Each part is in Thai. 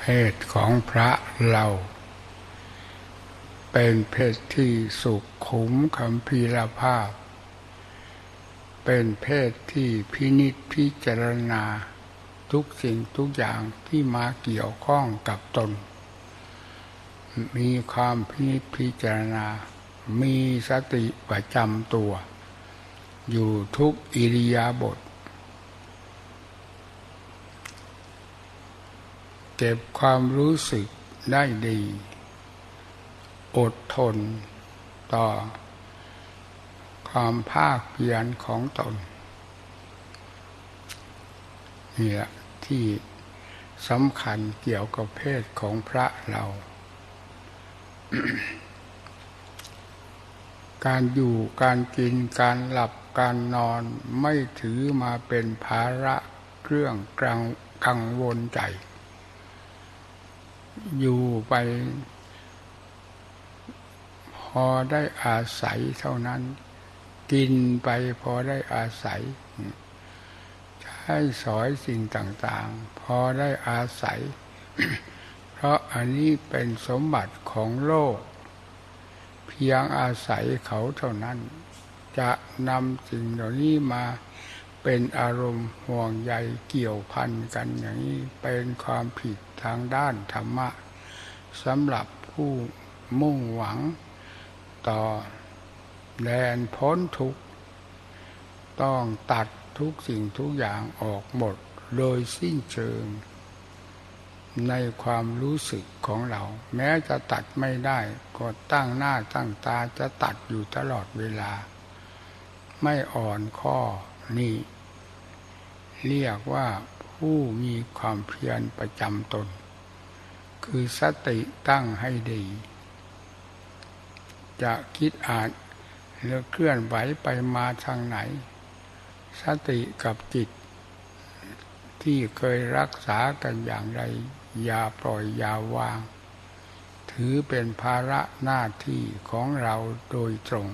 เพศของพระเรา เป็นเพศที่สุขขุมคำพีรภาพ เป็นเพศที่พินิจพิจารณาทุกสิ่งทุกอย่างที่มาเกี่ยวข้องกับตน มีความพินิจพิจารณา มีสติประจำตัว อยู่ทุกอิริยาบถ เก็บความรู้สึกได้ดี อดทนต่อ ความภาคเพียรของตนนี่แหละที่สำคัญเกี่ยวกับเพศของพระเรา การอยู่การกินการหลับการนอนไม่ถือมาเป็นภาระเครื่องกังวลใจ อยู่ไป พอได้อาศัยเท่านั้น กินไปพอได้อาศัย ใช้สอยสิ่งต่าง ๆ พอได้อาศัย เพราะอันนี้เป็นสมบัติของโลก เพียงอาศัยเขาเท่านั้น จะนำสิ่งเหล่านี้มา เป็นอารมณ์ห่วงใยเกี่ยวพันกันอย่างนี้ เป็นความผิดทางด้านธรรมะสำหรับผู้มุ่งหวังต่อแดนพ้นทุกต้องตัดทุกสิ่งทุกอย่างออกหมดโดยสิ้นเชิง ในความรู้สึกของเรา แม้จะตัดไม่ได้ก็ตั้งหน้าตั้งตาจะตัดอยู่ตลอดเวลา ไม่อ่อนข้อ นี่ เรียกว่าผู้มีความเพียรประจำตน คือสติตั้งให้ดี จะคิดอ่านหรือเคลื่อนไหวไปมาทางไหน สติกับจิต ที่เคยรักษากันอย่างไร อย่าปล่อยอย่าวาง ถือเป็นภาระหน้าที่ของเราโดยตรง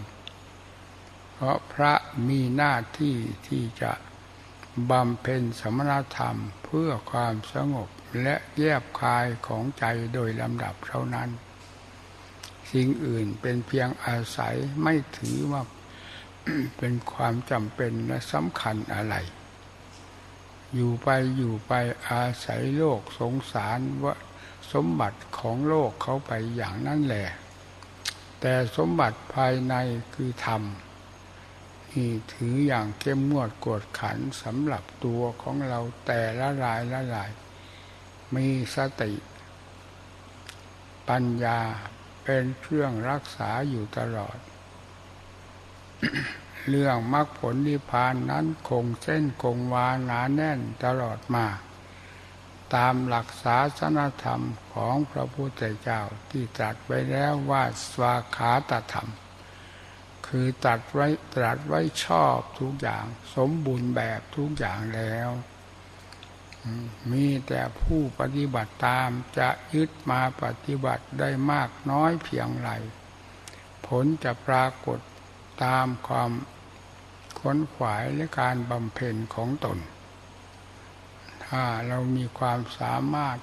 เพราะพระมีหน้าที่ที่จะบำเพ็ญสมณธรรมเพื่อความสงบและแยบคายของใจโดยลำดับเท่านั้น สิ่งอื่นเป็นเพียงอาศัยไม่ถือว่าเป็นความจำเป็นและสำคัญอะไร อยู่ไปอยู่ไปอาศัยโลกสงสารว่าสมบัติของโลกเขาไปอย่างนั้นแหละ แต่สมบัติภายในคือธรรม ที่ถืออย่างเข้มงวดกวดขันสำหรับตัวของเราแต่ละรายละราย มีสติ ปัญญาเป็นเครื่องรักษาอยู่ตลอด เรื่องมรรคผลนิพพานนั้นคงเส้นคงวาหนาแน่นตลอดมา ตามหลักศาสนธรรมของพระพุทธเจ้าที่ตรัสไว้แล้วว่าสวาขาตธรรม คือตัดไว้ตรัสไว้ชอบทุกอย่าง สมบูรณ์แบบทุกอย่างแล้วมีแต่ผู้ปฏิบัติตามจะยึดมาปฏิบัติได้มากน้อยเพียงไร ผลจะปรากฏตามความค้นขวายและการบำเพ็ญของตน ถ้าเรามีความสามารถ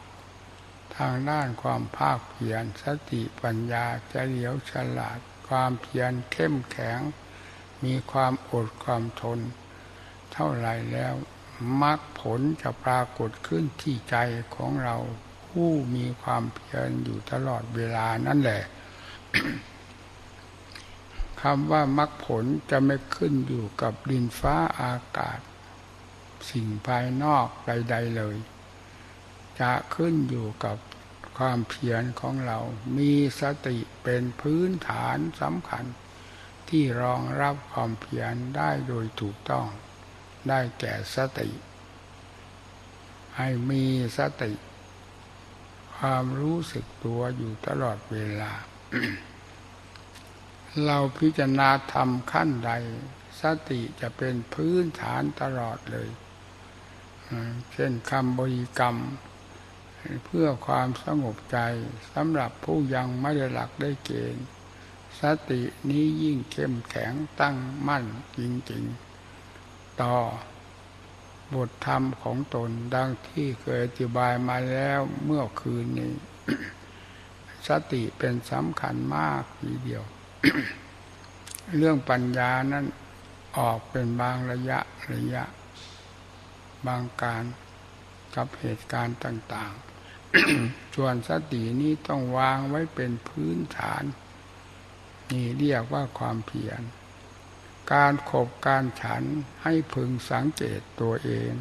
ทางด้านความภาคเพียรสติปัญญาจะเหลียวฉลาด ความเพียรเข้มแข็ง มีความอดความทน เท่าไรแล้วมรรคผลจะปรากฏขึ้นที่ใจของเราผู้มีความเพียรอยู่ตลอดเวลานั่นแหละคำว่ามรรคผลจะไม่ขึ้นอยู่กับดินฟ้าอากาศ สิ่งภายนอกใดๆเลย จะขึ้นอยู่กับ ความเพียรของเรา มีสติเป็นพื้นฐานสำคัญ ที่รองรับความเพียรได้โดยถูกต้อง ได้แก่สติ ให้มีสติ ความรู้สึกตัวอยู่ตลอดเวลา เราพิจารณาทำขั้นใด สติจะเป็นพื้นฐานตลอดเลย เช่นคำบริกรรม เพื่อความสงบใจสำหรับผู้ยังไม่ได้หลักได้เกณฑ์สตินี้ยิ่งเข้มแข็งตั้งมั่นจริงๆ ต่อบทธรรมของตนดังที่เคยอธิบายมาแล้วเมื่อคืนนี้ สติเป็นสำคัญมากทีเดียว เรื่องปัญญานั้นออกเป็นบางระยะระยะ บางการกับเหตุการณ์ต่าง ๆ ส่วนสตินี้ต้องวางไว้เป็นพื้นฐาน นี่เรียกว่าความเพียร การขบการฉันให้พึงสังเกตตัวเอง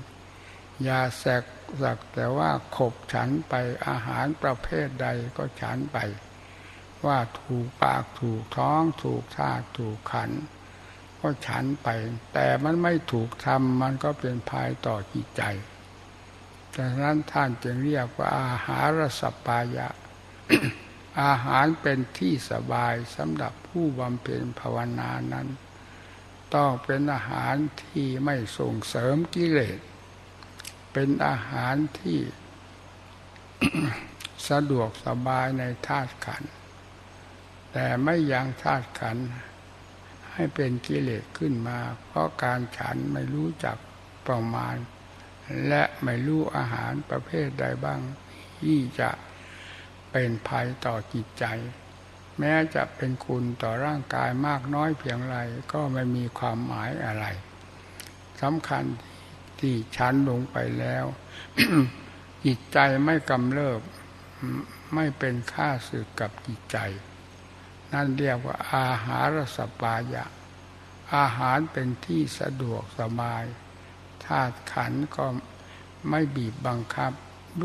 อย่าแสกสักแต่ว่าขบฉันไปอาหารประเภทใดก็ฉันไป ว่าถูกปากถูกท้องถูกธาตุถูกขันก็ฉันไป แต่มันไม่ถูกทำมันก็เป็นภายต่อจิตใจ ดังนั้นท่านจึงเรียกว่าอาหารสปายะ อาหารเป็นที่สบายสำหรับผู้บำเพ็ญภาวนานั้น ต้องเป็นอาหารที่ไม่ส่งเสริมกิเลส เป็นอาหารที่สะดวกสบายในธาตุขัน แต่ไม่ยังธาตุขัน ให้เป็นกิเลสขึ้นมา เพราะการฉันไม่รู้จักประมาณ และไม่รู้อาหารประเภทใดบ้าง ที่จะเป็นภัยต่อจิตใจ แม้จะเป็นคุณต่อร่างกายมากน้อยเพียงไรก็ไม่มีความหมายอะไรสำคัญที่ชันลงไปแล้ว จิตใจไม่กำเริบไม่เป็นค่าสึกกับจิตใจ นั่นเรียกว่าอาหารสปายะ อาหารเป็นที่สะดวกสบาย ธาตุขันก็ไม่บีบบังคับ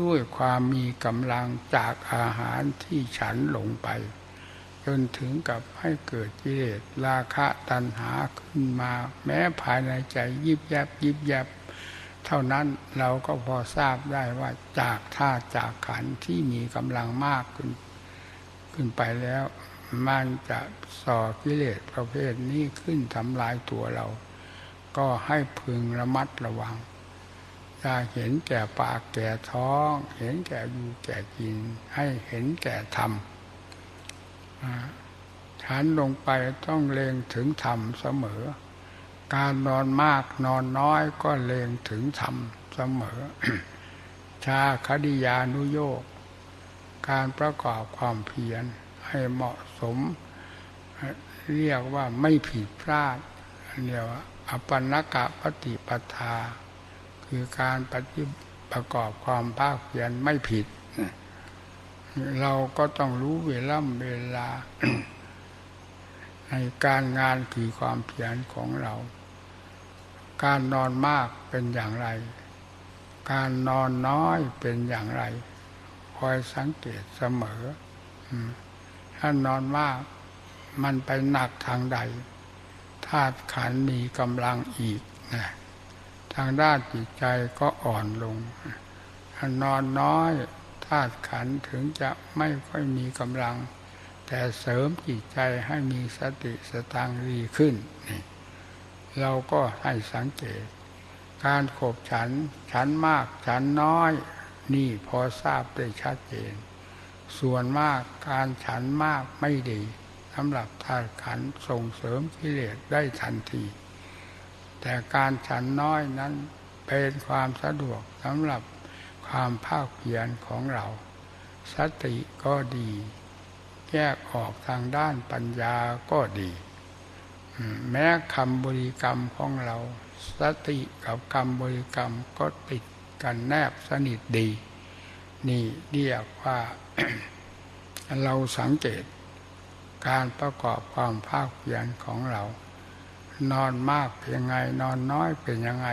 ด้วยความมีกำลังจากอาหารที่ฉันหลงไป จนถึงกับให้เกิดกิเลสราคะตัณหาขึ้นมา แม้ภายในใจยิบยับยิบยับ เท่านั้นเราก็พอทราบได้ว่าจากธาตุจากขันที่มีกำลังมากขึ้นขึ้นไปแล้ว มันจะส่อกิเลสประเภทนี้ขึ้นทำลายตัวเรา ก็ให้พึงระมัดระวังอย่าเห็นแก่ปากแก่ท้อง เห็นแก่อยู่แก่กิน ให้เห็นแก่ธรรมฉันลงไปต้องเลงถึงธรรมเสมอ การนอนมากนอนน้อยก็เลงถึงธรรมเสมอ ชาคดิยานุโยก การประกอบความเพียรให้เหมาะสม เรียกว่าไม่ผิดพลาดเรียกว่า อปันกะปฏิปทา คือการปฏิประกอบความภาคเพียรไม่ผิด เราก็ต้องรู้เวลาเวลา ในการงานคือความเพียรของเรา การนอนมากเป็นอย่างไร การนอนน้อยเป็นอย่างไร คอยสังเกตเสมอ ถ้านอนมากมันไปหนักทางใด ธาตุขันมีกำลังอีกนะทางด้านจิตใจก็อ่อนลงนอนน้อยธาตุขันถึงจะไม่ค่อยมีกำลัง แต่เสริมจิตใจให้มีสติสตางดีขึ้นนี่เราก็ให้สังเกต การขบฉัน ฉันมากฉันน้อย นี่พอทราบได้ชัดเจน ส่วนมากการฉันมากไม่ดี สำหรับธาตุขันส่งเสริมกิเลสได้ทันที แต่การฉันน้อยนั้นเป็นความสะดวกสำหรับความภาคเพียรของเรา สติก็ดี แยกออกทางด้านปัญญาก็ดีแม้คำบริกรรมของเรา สติกับคำบริกรรมก็ติดกันแนบสนิทดี นี่เรียกว่า เราสังเกต การประกอบความภาคเพียรของเรา นอนมากเป็นยังไง นอนน้อยเป็นยังไง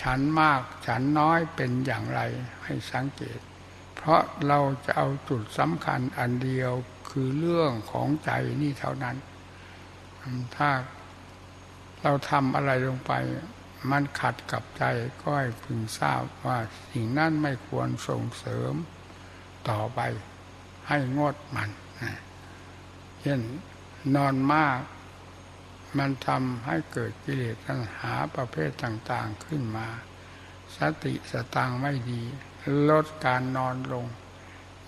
ฉันมากฉันน้อยเป็นอย่างไรให้สังเกต เพราะเราจะเอาจุดสำคัญอันเดียวคือเรื่องของใจนี่เท่านั้น ถ้าเราทำอะไรลงไป มันขัดกับใจก็ให้พึงทราบว่าสิ่งนั้นไม่ควรส่งเสริมต่อไปให้งดมัน เช่นนอนมาก มันทำให้เกิดกิเลสตัณหาประเภทต่างๆขึ้นมา สติสตังไม่ดี ลดการนอนลง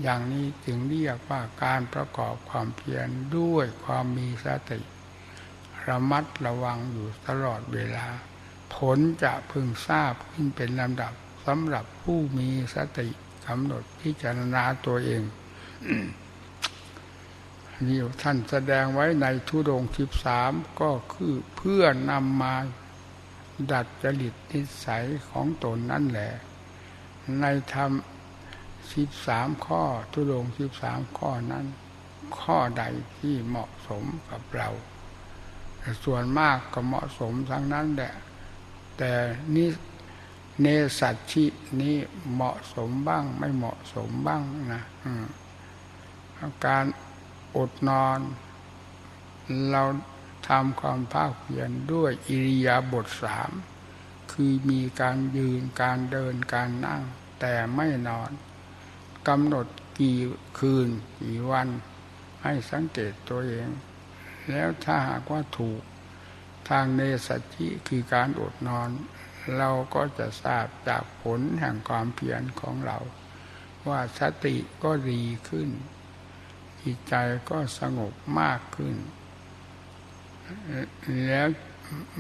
อย่างนี้จึงเรียกว่าการประกอบความเพียรด้วยความมีสติ ระมัดระวังอยู่ตลอดเวลา ผลจะพึงทราบขึ้นเป็นลำดับสำหรับผู้มีสติกำหนดพิจารณาตัวเอง นี่ท่านแสดงไว้ในทุดงสิบสามก็คือเพื่อนำมาดัดจริตนิสัยของตนนั่นแหละ ในธรรมสิบสามข้อทุดงสิบสามข้อนั้น ข้อใดที่เหมาะสมกับเรา ส่วนมากก็เหมาะสมทั้งนั้นแหละ แต่นี่เนสัตชินี้เหมาะสมบ้าง ไม่เหมาะสมบ้างนะการ อดนอน เราทำความภาคเพียรด้วยอิริยาบถสามคือมีการยืนการเดินการนั่ง แต่ไม่นอนกำหนดกี่คืนกี่วัน ให้สังเกตตัวเอง แล้วถ้าหากว่าถูกทางเนสัจิคือการอดนอน เราก็จะทราบจากผลแห่งความเพียรของเรา ว่าสติก็ดีขึ้น จิตใจก็สงบมากขึ้น แล้ว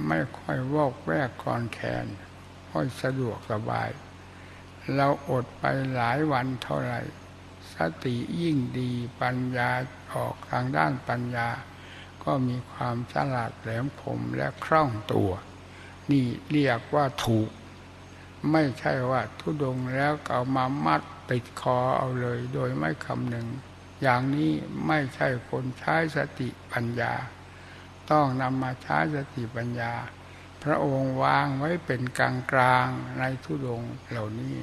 ไม่ค่อยวอกแวกคอนแคนค่อยสะดวกสบาย เราอดไปหลายวันเท่าไหร่ สติยิ่งดีปัญญาออกทางด้านปัญญา ก็มีความฉลาดแหลมคมและคล่องตัว นี่เรียกว่าถูก ไม่ใช่ว่าทุดงแล้วเอามามัดติดคอเอาเลย โดยไม่คำหนึ่ง อย่างนี้ไม่ใช่คนใช้สติปัญญา ต้องนำมาใช้สติปัญญา พระองค์วางไว้เป็นกลางกลางในทุดงเหล่านี้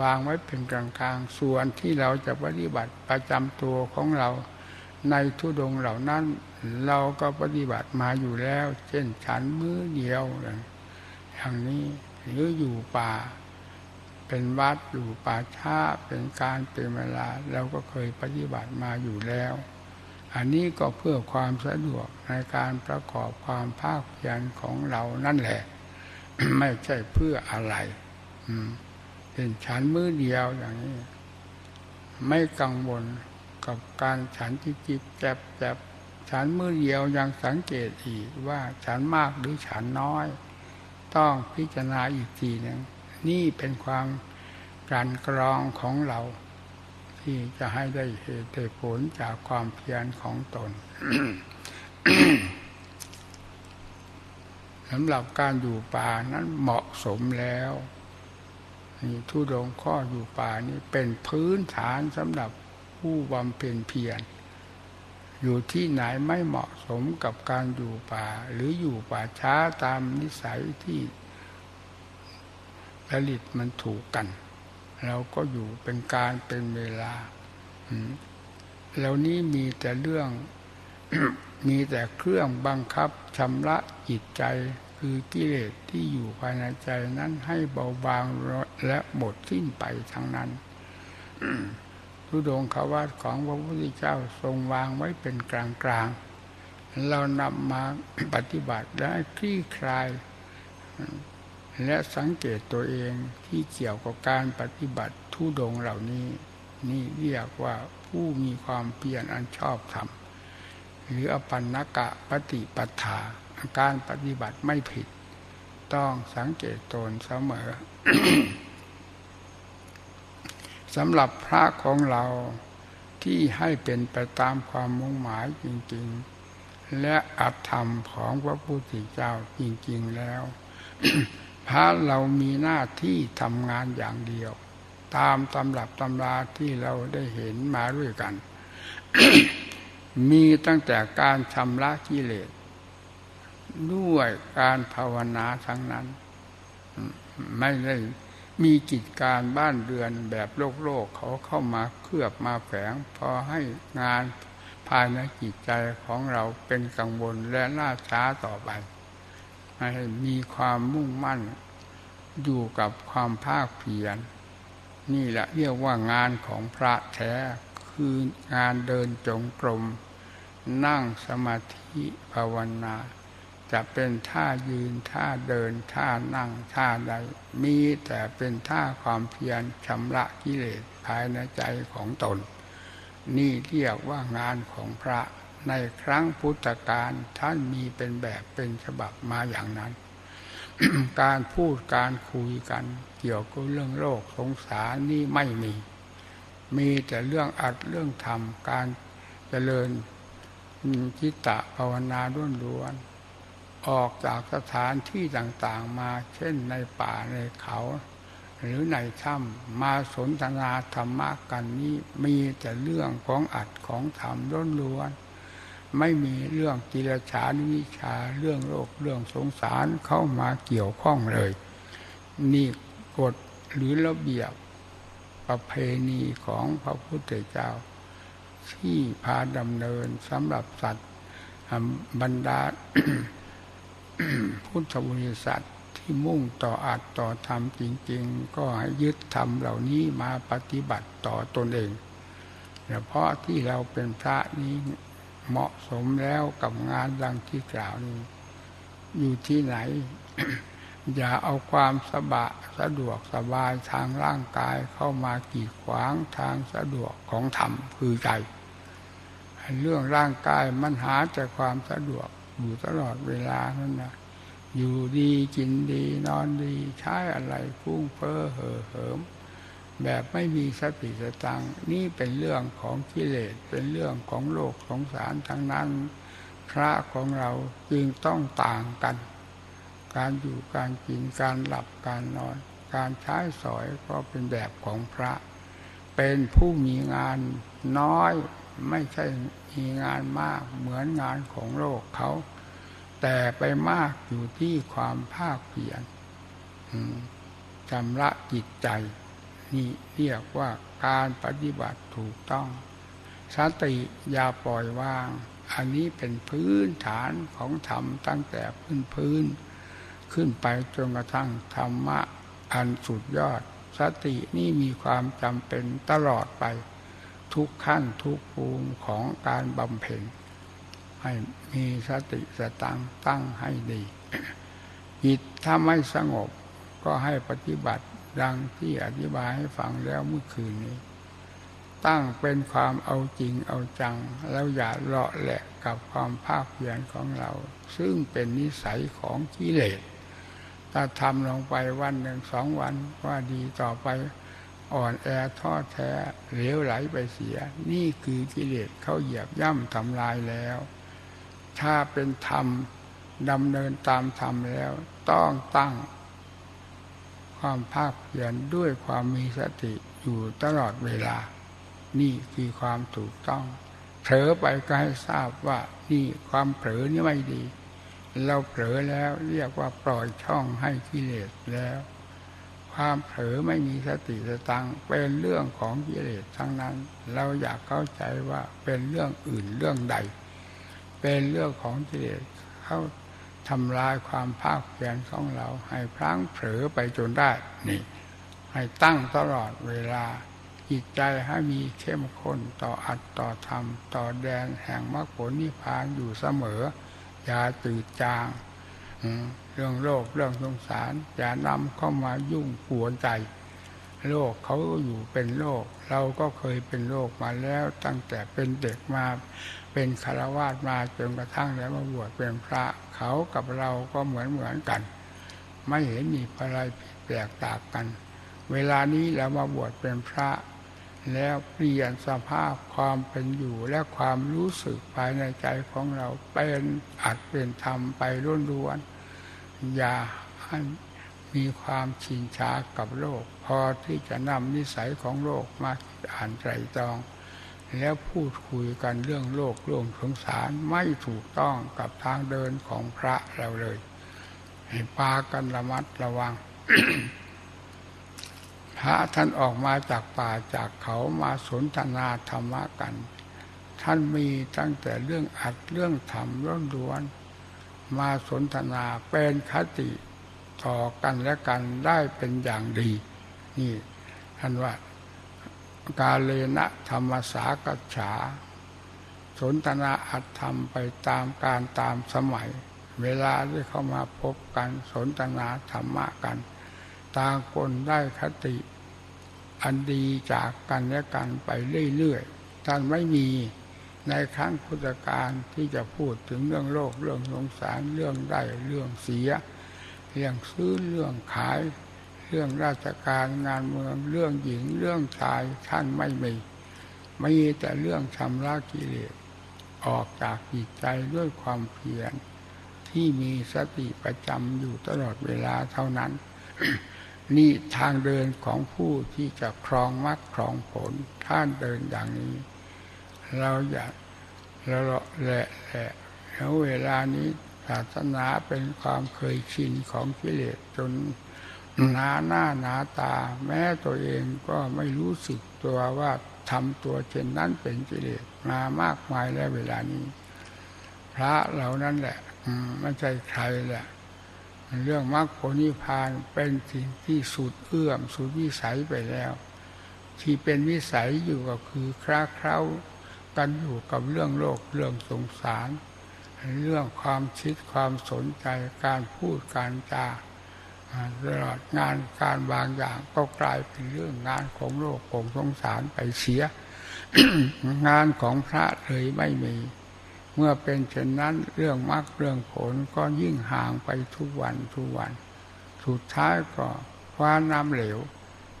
วางไว้เป็นกลางกลางส่วนที่เราจะปฏิบัติประจำตัวของเราในทุดงเหล่านั้น เราก็ปฏิบัติมาอยู่แล้ว เช่นฉันมือเดียวอย่างนี้หรืออยู่ป่า เป็นวัดอยู่ป่าช้าเป็นการเป็นเวลาเราก็เคยปฏิบัติมาอยู่แล้ว อันนี้ก็เพื่อความสะดวกในการประกอบความภาคเพียรของเรานั่นแหละ ไม่ใช่เพื่ออะไรเป็นฉันมือเดียวอย่างนี้ ไม่กังวลกับการฉันจิบจิบแจบแจบฉันมือเดียวยังสังเกตอีกว่าฉันมากหรือฉันน้อย ต้องพิจารณาอีกทีหนึ่ง นี่เป็นความการกรองของเรา ที่จะให้ได้เหตุได้ผลจากความเพียรของตนสำหรับการอยู่ป่านั้นเหมาะสมแล้วนี่ทุดงข้ออยู่ป่านี้เป็นพื้นฐานสำหรับผู้บำเพ็ญเพียรอยู่ที่ไหนไม่เหมาะสมกับการอยู่ป่า หรืออยู่ป่าช้าตามนิสัยที่ ผลิตมันถูกกัน เราก็อยู่เป็นการเป็นเวลาแล้วนี้มีแต่เรื่อง มีแต่เครื่องบังคับชำระจิตใจคือกิเลสที่อยู่ภายในใจนั้นให้เบาบางและหมดสิ้นไปทั้งนั้นทุดงขวัตของพระพุทธเจ้าทรงวางไว้เป็นกลางกลางเรานำมาปฏิบัติและคลี่คลาย และสังเกตตัวเองที่เกี่ยวกับการปฏิบัติทุดงเหล่านี้ นี่เรียกว่าผู้มีความเพียรอันชอบธรรมหรืออปันนกะปฏิปทาการปฏิบัติไม่ผิด ต้องสังเกตตนเสมอสำหรับพระของเราที่ให้เป็นไปตามความมุ่งหมายจริง ๆ และอัตธรรมของพระพุทธเจ้าจริง ๆแล้ว พระเรามีหน้าที่ทำงานอย่างเดียว ตามตำรับตำราที่เราได้เห็นมาด้วยกัน มีตั้งแต่การชำระกิเลสด้วยการภาวนาทั้งนั้น ไม่ได้มีกิจการบ้านเรือนแบบโลกโลกเขาเข้ามาเคลือบมาแฝง พอให้งานภายในจิตใจของเราเป็นกังวลและล่าช้าต่อไป ให้มีความมุ่งมั่นอยู่กับความภาคเพียรนี่แหละเรียกว่างานของพระแท้คืองานเดินจงกรม นั่งสมาธิภาวนา จะเป็นท่ายืนท่าเดินท่านั่งท่าใด มีแต่เป็นท่าความเพียรชำระกิเลสภายในใจของตน นี่เรียกว่างานของพระ ในครั้งพุทธกาลท่านมีเป็นแบบเป็นฉบับมาอย่างนั้น การพูดการคุยกัน เกี่ยวกับเรื่องโลกสงสารนี่ไม่มี มีแต่เรื่องอัดเรื่องทำการเจริญจิตตะภาวนาด้วนล้วนออกจากสถานที่ต่างๆมา เช่นในป่าในเขา หรือในถ้ำมาสนทนาธรรมะกันนี้มีแต่เรื่องของอัดของธรรมล้วนล้วน ไม่มีเรื่องกิรชานวิชาเรื่องโลกเรื่องสงสารเข้ามาเกี่ยวข้องเลย นี่กฎหรือระเบียบประเพณีของพระพุทธเจ้า ที่พาดำเนินสำหรับสัตว์บรรดาพุทธบริษัทที่มุ่งต่ออัดต่อธรรมจริง ๆ ก็ให้ยึดธรรมเหล่านี้มาปฏิบัติต่อตนเองเฉพาะที่เราเป็นพระนี้ เหมาะสมแล้วกับงานดังที่กล่าวนี้ อยู่ที่ไหน อย่าเอาความสบะสะดวกสบายทางร่างกายเข้ามากีดขวางทางสะดวกของธรรมคือใจเรื่องร่างกายมันหาแต่ความสะดวกอยู่ตลอดเวลานั่นนะอยู่ดีกินดีนอนดีใช้อะไรฟุ้งเฟ้อเห่อเหิม แบบไม่มีสติสตังนี่เป็นเรื่องของกิเลสเป็นเรื่องของโลกสงสารทั้งนั้น พระของเราจึงต้องต่างกัน การอยู่การกินการหลับการนอน การใช้สอยก็เป็นแบบของพระ เป็นผู้มีงานน้อยไม่ใช่มีงานมากเหมือนงานของโลกเขา แต่ไปมากอยู่ที่ความภาคเปลี่ยนชำระจิตใจ นี่เรียกว่าการปฏิบัติถูกต้อง สติอย่าปล่อยวาง อันนี้เป็นพื้นฐานของธรรมตั้งแต่พื้นพื้น ขึ้นไปจนกระทั่งธรรมะอันสุดยอด สตินี่มีความจำเป็นตลอดไป ทุกขั้นทุกภูมิของการบำเพ็ญให้มีสติสตังตั้งให้ดีจิตถ้าไม่สงบก็ให้ปฏิบัติ ดังที่อธิบายให้ฟังแล้วเมื่อคืนนี้ ตั้งเป็นความเอาจริงเอาจัง แล้วอย่าเลาะแหละกับความภาคเพียรของเรา ซึ่งเป็นนิสัยของกิเลสถ้าทำลงไปวันหนึ่งสองวันว่าดีต่อไปอ่อนแอท้อแท้เหลวไหลไปเสีย นี่คือกิเลสเขาเหยียบย่ำทำลายแล้ว ถ้าเป็นธรรมดำเนินตามธรรมแล้ว ต้องตั้ง ความภาคเพียรด้วยความมีสติอยู่ตลอดเวลา นี่คือความถูกต้องเผลอไปก็ให้ทราบว่านี่ความเผลอนี่ไม่ดี เราเผลอแล้วเรียกว่าปล่อยช่องให้กิเลสแล้ว ความเผลอไม่มีสติสตังเป็นเรื่องของกิเลสทั้งนั้น เราอยากเข้าใจว่าเป็นเรื่องอื่นเรื่องใด เป็นเรื่องของกิเลสเข้า ทำลายความภาคเพียรของเรา ให้พลั้งเผลอไปจนได้นี่ ให้ตั้งตลอดเวลาจิตใจให้มีเข้มข้นต่ออัดต่อธรรม ต่อแดนแห่งมรรคผลนิพพานอยู่เสมอ อย่าตื่นจางเรื่องโลกเรื่องสงสาร อย่านำเข้ามายุ่งปวนใจ โลกเขาอยู่เป็นโลก เราก็เคยเป็นโลกมาแล้วตั้งแต่เป็นเด็กมา เป็นคารวาสมาจนกระทั่งแล้วมาบวชเป็นพระเขากับเราก็เหมือนเหมือนกัน ไม่เห็นมีอะไรแปลกต่างกัน เวลานี้เรามาบวชเป็นพระ แล้วเปลี่ยนสภาพความเป็นอยู่และความรู้สึกภายในใจของเราเป็นอัดเป็นธรรมไปร่นร้วนอย่าให้มีความชินชากับโลก พอที่จะนำนิสัยของโลกมาอ่านใจตอง แล้วพูดคุยกันเรื่องโลกเรื่องสงสารไม่ถูกต้องกับทางเดินของพระเราเลย ให้ปากันระมัดระวัง พระท่านออกมาจากป่าจากเขามาสนทนาธรรมะกัน ท่านมีตั้งแต่เรื่องอัดเรื่องธรรมเรื่องดวน มาสนทนาเป็นคติต่อกันและกันได้เป็นอย่างดี นี่ท่านว่า กาเลนะธรรมสากัจฉา สนทนาอัตธรรมไปตามการตามสมัย เวลาที่เข้ามาพบกันสนทนาธรรมะกัน ต่างคนได้คติ อันดีจากกันและกันไปเรื่อยๆท่านไม่มีในครั้งพุทธกาลที่จะพูดถึงเรื่องโลกเรื่องสงสารเรื่องได้เรื่องเสีย เรื่องซื้อเรื่องขาย เรื่องราชการงานเมืองเรื่องหญิงเรื่องชายท่านไม่มีไม่มีแต่เรื่องชำระกิเลสออกจากจิตใจด้วยความเพียรที่มีสติประจำอยู่ตลอดเวลาเท่านั้น นี่ทางเดินของผู้ที่จะครองมรรคครองผลท่านเดินอย่างนี้ เราอยากเราแหละแหละแล้วเวลานี้ศาสนาเป็นความเคยชินของกิเลสจน หนาหน้าหนาตา แม้ตัวเองก็ไม่รู้สึกตัวว่าทำตัวเช่นนั้นเป็นกิเลสมามากมายแล้วเวลานี้ พระเหล่านั้นแหละไม่ใช่ใครแหละเรื่องมรรคผลนิพพานเป็นสิ่งที่สุดเอื้อมสุดวิสัยไปแล้ว ที่เป็นวิสัยอยู่ก็คือคราเคล้ากันอยู่กับเรื่องโลกเรื่องสงสาร เรื่องความคิดความสนใจการพูดการจา ตลอดงานการบางอย่างก็กลายเป็นเรื่องงานของโลกของสงสารไปเสีย งานของพระเลยไม่มี เมื่อเป็นเช่นนั้นเรื่องมรรคเรื่องผลก็ยิ่งห่างไปทุกวันทุกวัน สุดท้ายก็คว้าน้ำเหลว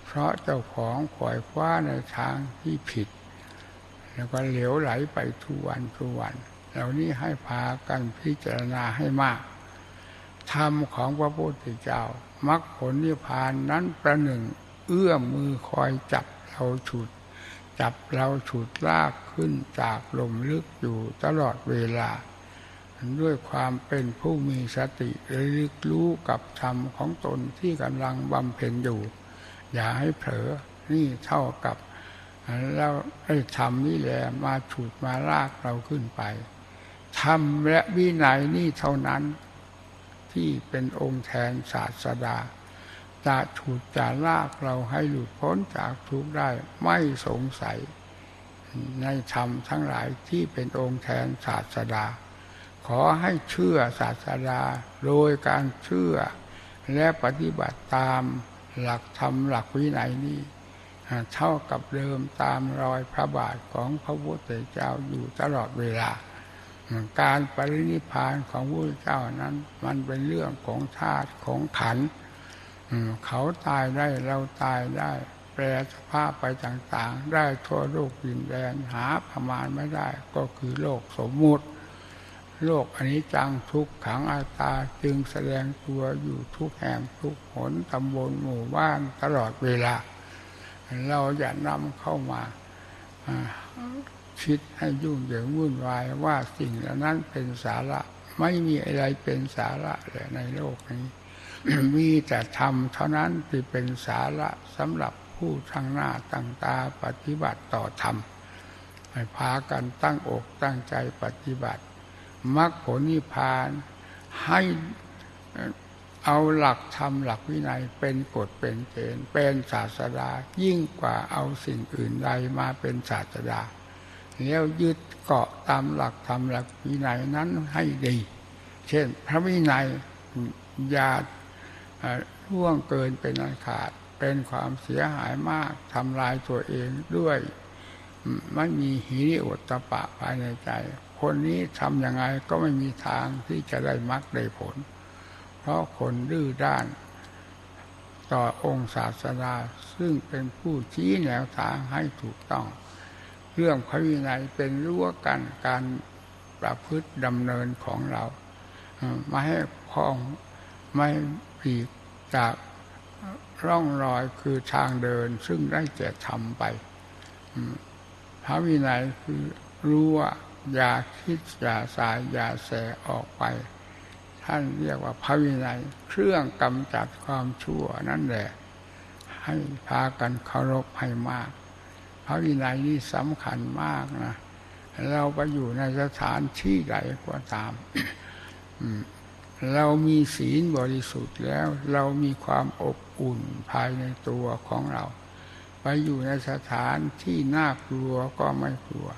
เพราะเจ้าของขวอยคว้าในทางที่ผิด แล้วก็เหลวไหลไปทุกวันทุกวัน เหล่านี้ให้พากันพิจารณาให้มาก ธรรมของพระพุทธเจ้ามรรคผลนิพพานนั้นประหนึ่ง เอื้อมมือคอยจับเราฉุด จับเราฉุดลากขึ้นจากลมลึกอยู่ตลอดเวลา ด้วยความเป็นผู้มีสติระลึกรู้กับธรรมของตนที่กำลังบำเพ็ญอยู่ อย่าให้เผลอนี่เท่ากับแล้วไอ้ธรรมนี่แหละมาฉุดมาลากเราขึ้นไปธรรมและวินัยนี่เท่านั้น ที่เป็นองค์แทนศาสดาจะฉุดจะลากเราให้หลุดพ้นจากทุกข์ได้ไม่สงสัย ในธรรมทั้งหลายที่เป็นองค์แทนศาสดา ขอให้เชื่อศาสดาโดยการเชื่อ และปฏิบัติตามหลักธรรมหลักวินัยนี้เท่ากับเดิมตามรอยพระบาทของพระพุทธเจ้าอยู่ตลอดเวลา การปรินิพานของพระเจ้านั้น มันเป็นเรื่องของธาตุของขันเขาตายได้เราตายได้ แปรสภาพไปต่างๆ ได้ทั่วโลกดินแดนหาประมาณไม่ได้ ก็คือโลกสมมุติ โลกอันนี้จังทุกขังอาตาจึงแสดงตัวอยู่ทุกแห่งทุกหนตำบลหมู่บ้านตลอดเวลา เราอย่านำเข้ามา คิดให้ยุ่งเหยิงวุ่นวายว่าสิ่งเหล่านั้นเป็นสาระ ไม่มีอะไรเป็นสาระเลยในโลกนี้ มีแต่ธรรมเท่านั้นที่เป็นสาระสำหรับผู้ทั้งหน้าตั้งตาปฏิบัติต่อธรรมให้พากันตั้งอกตั้งใจปฏิบัติมรรคผลนิพพานให้เอาหลักธรรมหลักวินัยเป็นกฎเป็นเกณฑ์เป็นศาสดา ยิ่งกว่าเอาสิ่งอื่นใดมาเป็นศาสดา แล้วยึดเกาะตามหลักธรรมหลักวินัยนั้นให้ดี เช่น พระวินัยอย่าล่วงเกินเป็นอันขาด เป็นความเสียหายมากทำลายตัวเองด้วย ไม่มีหิริโอตตะปะภายในใจ คนนี้ทำยังไงก็ไม่มีทางที่จะได้มรรคได้ผล เพราะคนดื้อด้านต่อองค์ศาสดาซึ่งเป็นผู้ชี้แนวทางให้ถูกต้อง เรื่องพระวินัยเป็นรั้วกันการประพฤติดำเนินของเราไม่ให้พองไม่ผีกจากร่องรอยคือทางเดิน ซึ่งได้แก่ทำไปพระวินัยคือรู้ว่าอย่าคิดอย่าสายอย่าแสออกไป ท่านเรียกว่าพระวินัยเครื่องกำจัดความชั่วนั่นแหละ ให้พากันเคารพให้มาก ระวินัยนี่สำคัญมากนะเราไปอยู่ในสถานที่ใดก็ตามเรามีศีลบริสุทธิ์แล้ว เรามีความอบอุ่นภายในตัวของเรา ไปอยู่ในสถานที่น่ากลัวก็ไม่กลัว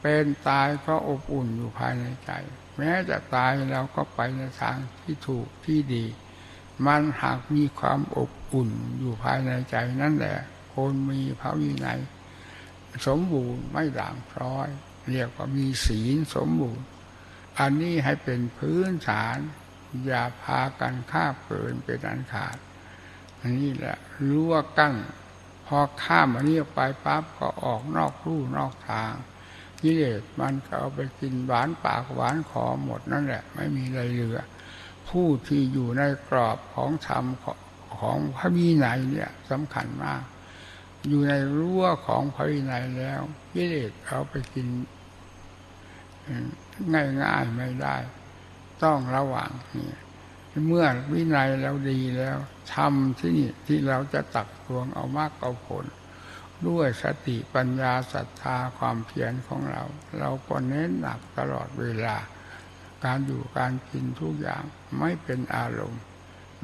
เป็นตายก็อบอุ่นอยู่ภายในใจ แม้จะตายเราก็ไปในทางที่ถูกที่ดี มันหากมีความอบอุ่นอยู่ภายในใจนั่นแหละคนมีพระวินัย สมบูรณ์ไม่ด่างพร้อย เรียกว่ามีศีลสมบูรณ์ อันนี้ให้เป็นพื้นฐาน อย่าพากันข้าเกินเป็นอันขาด อันนี้แหละรู้วกั้นพอข้ามอันนี้ไปปั๊บก็ออกนอกรูนอกทางกิเลสมันก็เอาไปกินหวานปากหวานคอหมดนั่นแหละ ไม่มีอะไรเหลือ ผู้ที่อยู่ในกรอบของธรรมของพระวินัยเนี่ยสำคัญมาก อยู่ในรั้วของพระวินัยแล้วกิเลสเอาไปกิน ง่ายๆไม่ได้ ต้องระวังนี่เมื่อวินัยเราดีแล้วทำที่นี่ที่เราจะตักตวงเอามากเอาผล ด้วยสติปัญญาศรัทธาความเพียรของเรา เราก็เน้นหนักตลอดเวลา การอยู่การกินทุกอย่างไม่เป็นอารมณ์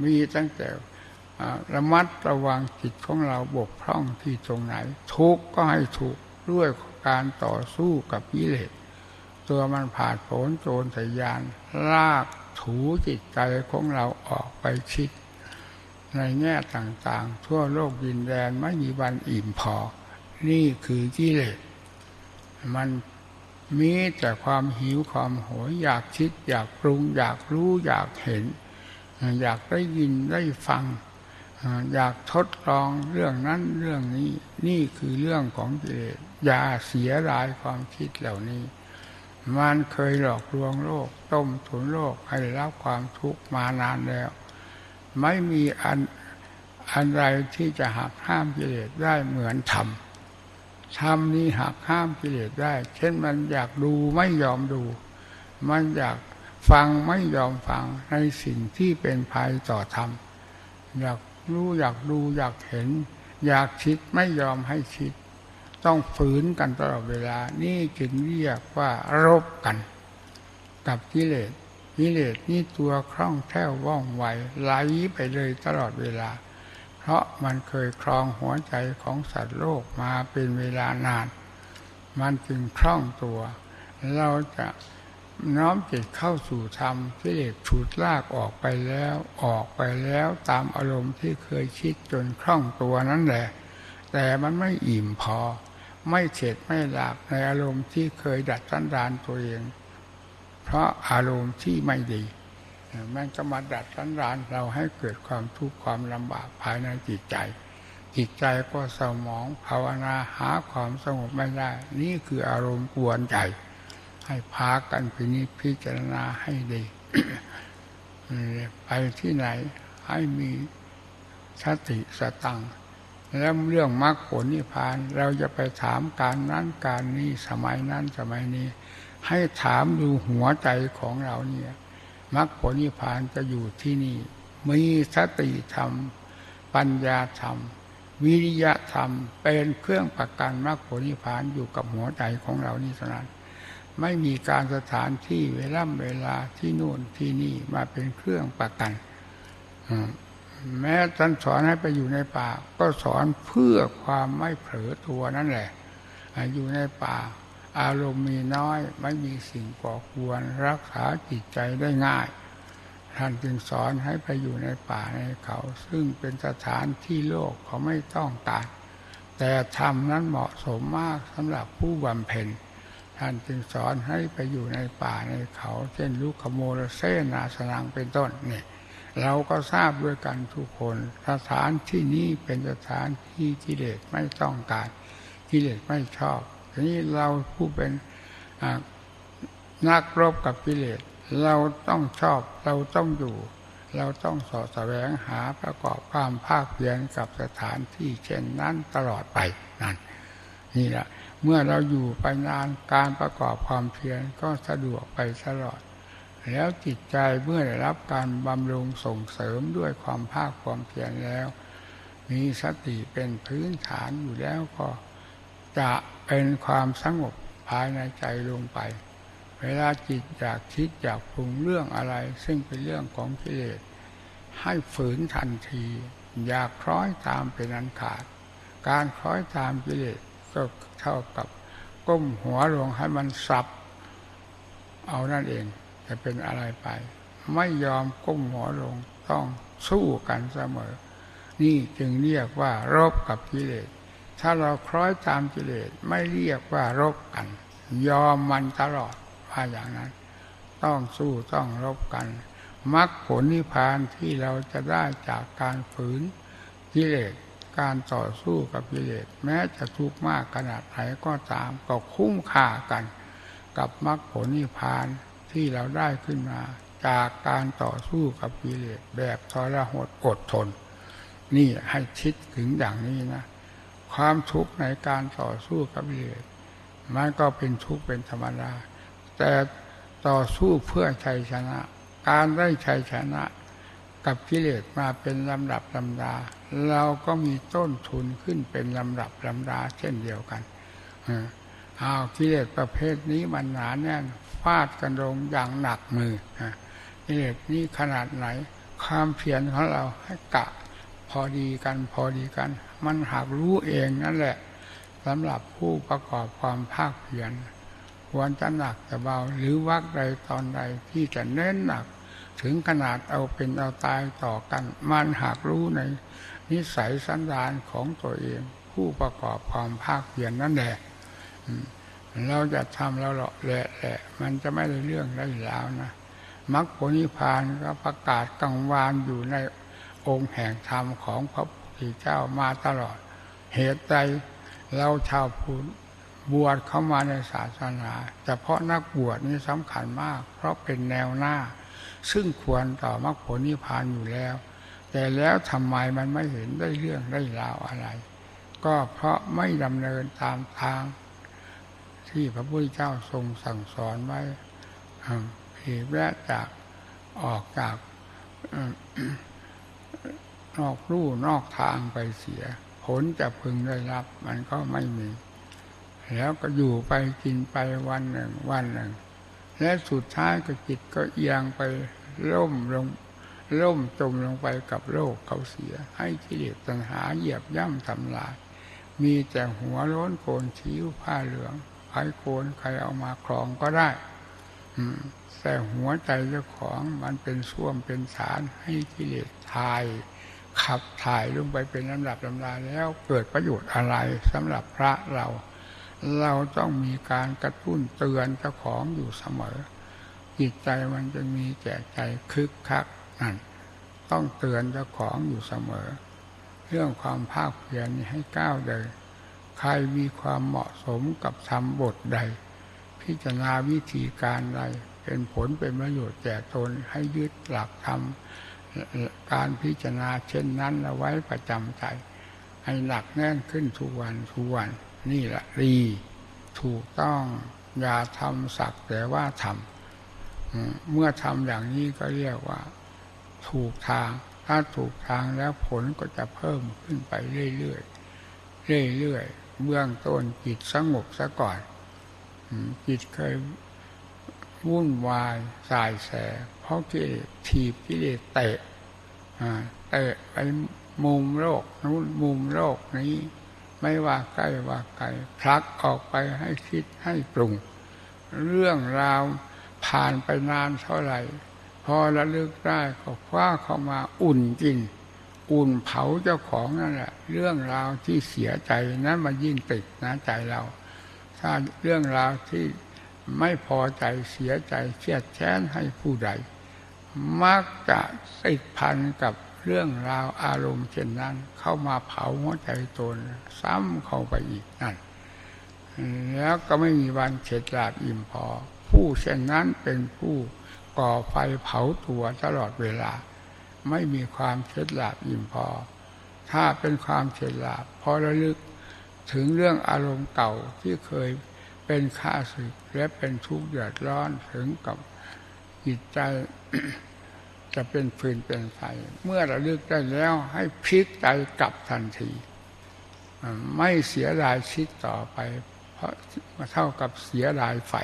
มีตั้งแต่ ระมัดระวังจิตของเราบกพร่องที่ตรงไหน ทุกก็ให้ถูกด้วยการต่อสู้กับวิเลสตัวมันผ่าโผนโจรสยาน ลากถูจิตใจของเราออกไปคิด ในแง่ต่างๆ ทั่วโลกดินแดนไม่มีวันอิ่มพอ นี่คือกิเลสมันมีแต่ความหิวความโหยอยากคิด อยากปรุง อยากรู้อยากเห็น อยากได้ยินได้ฟัง อยากทดลองเรื่องนั้นเรื่องนี้ นี่คือเรื่องของกิเลสอย่าเสียรายความคิดเหล่านี้ มันเคยหลอกลวงโลก ต้มถุนโลกให้รับความทุกข์มานานแล้ว ไม่มีอันอันใดที่จะหักห้ามกิเลสได้เหมือนธรรมธรรมนี้หักห้ามกิเลสได้ เช่นมันอยากดูไม่ยอมดู มันอยากฟังไม่ยอมฟังในสิ่งที่เป็นภัยต่อธรรมอยาก รู้อยากดูอยากเห็น อยากคิดไม่ยอมให้คิด ต้องฝืนกันตลอดเวลา นี่จึงเรียกว่ารบกัน กับกิเลสกิเลสนี่ตัวคล่องแคล่วว่องไวไหลไปเลยตลอดเวลา เพราะมันเคยครองหัวใจของสัตว์โลกมาเป็นเวลานาน มันจึงคล่องตัว เราจะ น้อมจิตเข้าสู่ธรรมกิเลสฉุดลากออกไปแล้ว ออกไปแล้วตามอารมณ์ที่เคยคิดจนคล่องตัวนั่นแหละ แต่มันไม่อิ่มพอ ไม่เฉดไม่หลาบในอารมณ์ที่เคยดัดสันดานตัวเอง เพราะอารมณ์ที่ไม่ดีมันก็มาดัดสันดานเราให้เกิดความทุกข์ความลำบากภายในจิตใจ จิตใจก็สมองภาวนาหาความสงบไม่ได้ นี่คืออารมณ์กวนใจ ให้พากันพินิจพิจารณาให้ดีไปที่ไหนให้มีสติสตังแล้วเรื่องมรรคผลนิพพาน เราจะไปถามการนั้นการนี้สมัยนั้นสมัยนี้ ให้ถามดูหัวใจของเราเนี่ยมรรคผลนิพพานจะอยู่ที่นี่ มีสติธรรม ปัญญาธรรม วิริยะธรรม เป็นเครื่องประกันมรรคผลนิพพานอยู่กับหัวใจของเรานี่เท่านั้น ไม่มีการสถานที่เวลาเวลาที่นู่นที่นี่มาเป็นเครื่องประกันแม้ท่านสอนให้ไปอยู่ในป่า ก็สอนเพื่อความไม่เผลอตัวนั่นแหละ อยู่ในป่า อารมณ์มีน้อย ไม่มีสิ่งก่อกวนรักษาจิตใจได้ง่าย ท่านจึงสอนให้ไปอยู่ในป่าในเขา ซึ่งเป็นสถานที่โลกเขาไม่ต้องการแต่ธรรมนั้นเหมาะสมมากสำหรับผู้บำเพ็ญ ท่านจึงสอนให้ไปอยู่ในป่าในเขา เช่นลูกขโมลเซนาสนังเป็นต้นเนี่ยเราก็ทราบด้วยกันทุกคนสถานที่นี้เป็นสถานที่กิเลสไม่ต้องการกิเลสไม่ชอบทีนี้เราผู้เป็นนักรบกับกิเลสเราต้องชอบเราต้องอยู่ เราต้องสอดแสวงหาประกอบความภาคเพียรกับสถานที่เช่นนั้นตลอดไปนั่นนี่แหละ เมื่อเราอยู่ไปนานการประกอบความเพียรก็สะดวกไปตลอด แล้วจิตใจเมื่อได้รับการบำรุงส่งเสริมด้วยความภาคความเพียรแล้ว มีสติเป็นพื้นฐานอยู่แล้วก็จะเป็นความสงบภายในใจลงไป เวลาจิตอยากคิดอยากปรุงเรื่องอะไร ซึ่งเป็นเรื่องของกิเลสให้ฝืนทันที อยากคล้อยตามเป็นอันขาด การคล้อยตามกิเลส ก็เท่ากับก้มหัวลงให้มันสับ เอานั่นเองจะเป็นอะไรไป ไม่ยอมก้มหัวลงต้องสู้กันเสมอ นี่จึงเรียกว่ารบกับกิเลส ถ้าเราคล้อยตามกิเลสไม่เรียกว่ารบกัน ยอมมันตลอดว่าอย่างนั้น ต้องสู้ต้องรบกันมรรคผลนิพพานที่เราจะได้จากการฝืนกิเลส การต่อสู้กับกิเลสแม้จะทุกข์มากขนาดไหนก็ตามก็คุ้มค่ากัน กับมรรคผลนิพพานที่เราได้ขึ้นมา จากการต่อสู้กับกิเลสแบบทรหดอดทน นี่ให้คิดถึงอย่างนี้นะความทุกข์ในการต่อสู้กับกิเลสมันก็เป็นทุกข์เป็นธรรมดาแต่ต่อสู้เพื่อชัยชนะ การได้ชัยชนะ กับกิเลสมาเป็นลำดับลำดา เราก็มีต้นทุนขึ้นเป็นลำดับลำดาเช่นเดียวกันเอากิเลสประเภทนี้มันหนาแน่นฟาดกันลงอย่างหนักมือกิเลสนี้ขนาดไหน ความเพียรของเราให้กะพอดีกันพอดีกัน มันหากรู้เองนั่นแหละสำหรับผู้ประกอบความภาคเพียรควรจะหนักจะเบาหรือวักใดตอนใดที่จะเน้นหนัก ถึงขนาดเอาเป็นเอาตายต่อกัน มันหากรู้ในนิสัยสันดานของตัวเอง ผู้ประกอบความภาคเพียรนนั่นแหละเราจะทำแล้วหรอกแหละแหละมันจะไม่ได้เรื่องได้แล้วนะมรรคผลนิพพานก็ประกาศกังวานอยู่ในองค์แห่งธรรมของพระพุทธเจ้ามาตลอด เหตุใดเราชาวพุทธบวชเข้ามาในศาสนา แต่เฉพาะนักบวชนี่สำคัญมาก เพราะเป็นแนวหน้า ซึ่งควรต่อมรรคผลนิพพานอยู่แล้ว แต่แล้วทำไมมันไม่เห็นได้เรื่องได้ราวอะไร ก็เพราะไม่ดำเนินตามทาง ที่พระพุทธเจ้าทรงสั่งสอนไว้เผยแพร่จากออกจากนอกรูนอกทางไปเสีย ผลจะพึงได้รับ มันก็ไม่มี แล้วก็อยู่ไปกินไปวันหนึ่ง วันหนึ่ง และสุดท้ายก็จิตก็เอียงไปล่มลงล่มจมลงไปกับโลกเขาเสีย ให้กิเลสตัณหาเหยียบย่ำทำลาย มีแต่หัวล้นโกนชิวผ้าเหลืองใครโกนใครเอามาครองก็ได้แต่หัวใจเจ้าของมันเป็นส้วมเป็นสารให้กิเลสทาย ขับถ่ายลงไปเป็นลำดับลำดาแล้วเกิดประโยชน์อะไรสำหรับพระเรา เราต้องมีการกระตุ้นเตือนเจ้าของอยู่เสมอ จิตใจมันจะมีแก่ใจคึกคักนั่นต้องเตือนเจ้าของอยู่เสมอ เรื่องความภาคเพียรนี้ให้ก้าวเดินใครมีความเหมาะสมกับทำบทใด พิจารณาวิธีการใดเป็นผลเป็นประโยชน์แก่ตนให้ยึดหลักธรรมการพิจารณาเช่นนั้นเอาไว้ประจำใจ ให้หนักแน่นขึ้นทุกวันทุกวัน นี่แหละดีถูกต้องอย่าทำสักแต่ว่าทำเมื่อทำอย่างนี้ก็เรียกว่า ถูกทาง ถ้าถูกทางแล้วผลก็จะเพิ่มขึ้นไปเรื่อยๆเรื่อยๆเบื้องต้นจิตสงบซะก่อนจิตเคยวุ่นวายสายแส เพราะกิเลสถีบกิเลสเตะเตะไปมุมโลกนู้นมุมโลกนี้ ไม่ว่าใกล้ว่าไกลพลักออกไปให้คิดให้ปรุง เรื่องราวผ่านไปนานเท่าไหร่ พอระลึกได้ก็คว้าเข้ามาอุ่นกินอุ่นเผาเจ้าของนั่นแหละ เรื่องราวที่เสียใจนั้นมายิ่งติดนะใจเรา ถ้าเรื่องราวที่ไม่พอใจเสียใจเชียดแค้นให้ผู้ใด มักจะติดพันกับ เรื่องราวอารมณ์เช่นนั้น เข้ามาเผาหัวใจตน ซ้ำเข้าไปอีกนั่นแล้วก็ไม่มีวันเฉดลาบอิ่มพอ ผู้เช่นนั้นเป็นผู้ก่อไฟเผาตัวตลอดเวลา ไม่มีความเฉดลาบอิ่มพอ ถ้าเป็นความเฉดลาบพอระลึกถึงเรื่องอารมณ์เก่าที่เคยเป็นข้าศึกและเป็นทุกข์เดือดร้อนถึงกับจิตใจ จะเป็นฟืนเป็นไฟ เมื่อระลึกได้แล้วให้พลิกใจกลับทันที ไม่เสียดายชิดต่อไป เพราะมาเท่ากับเสียดายไฟ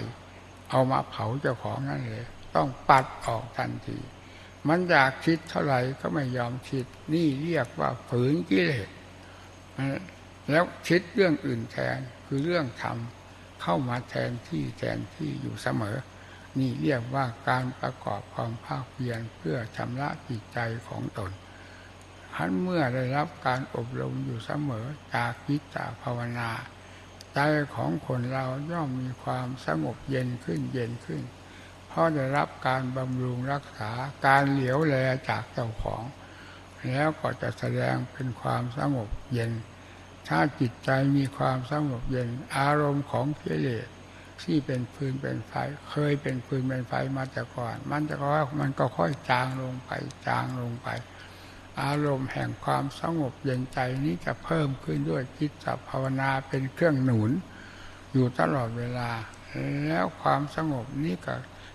เอามาเผาเจ้าของนั่นเลย ต้องปัดออกทันที มันอยากคิดเท่าไหร่ก็ไม่ยอมคิด นี่เรียกว่าฝืนกิเลสแล้วคิดเรื่องอื่นแทนคือเรื่องธรรมเข้ามาแทนที่แทนที่อยู่เสมอ นี่เรียกว่าการประกอบความภาคเพียรเพื่อชำระจิตใจของตนทันเมื่อได้รับการอบรมอยู่เสมอจากกิจจภาวนา ใจของคนเราย่อมมีความสงบเย็นขึ้นเย็นขึ้น เพราะได้รับการบำรุงรักษาการเหลียวแลจากเจ้าของ แล้วก็จะแสดงเป็นความสงบเย็น ถ้าจิตใจมีความสงบเย็นอารมณ์ของกิเลส ที่เป็นฟืนเป็นไฟ เคยเป็นฟืนเป็นไฟมาแต่ก่อน มันจะก็มันก็ค่อยจางลงไป จางลงไป อารมณ์แห่งความสงบเย็นใจนี้จะเพิ่มขึ้นด้วยจิตภาวนาเป็นเครื่องหนุน อยู่ตลอดเวลา แล้วความสงบนี้ก็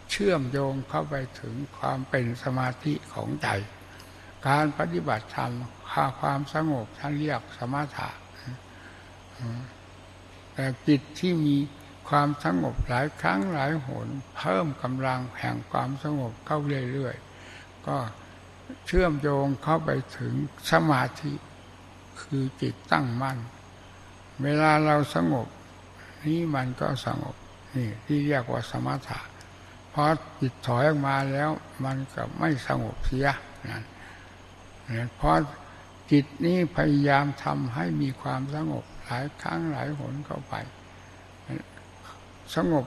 เชื่อมโยงเข้าไปถึงความเป็นสมาธิของใจ การปฏิบัติธรรมค่าความสงบท่านเรียกสมถะแต่จิตที่มี ความสงบหลายครั้งหลายหน เพิ่มกำลังแห่งความสงบเข้าเรื่อยๆ ก็เชื่อมโยงเข้าไปถึงสมาธิคือจิตตั้งมั่น เวลาเราสงบ นี้มันก็สงบนี่ที่เรียกว่าสมถะพอจิตถอยออกมาแล้วมันก็ไม่สงบเสียนะเพราะจิตนี้พยายามทำให้มีความสงบหลายครั้งหลายหนเข้าไป สงบ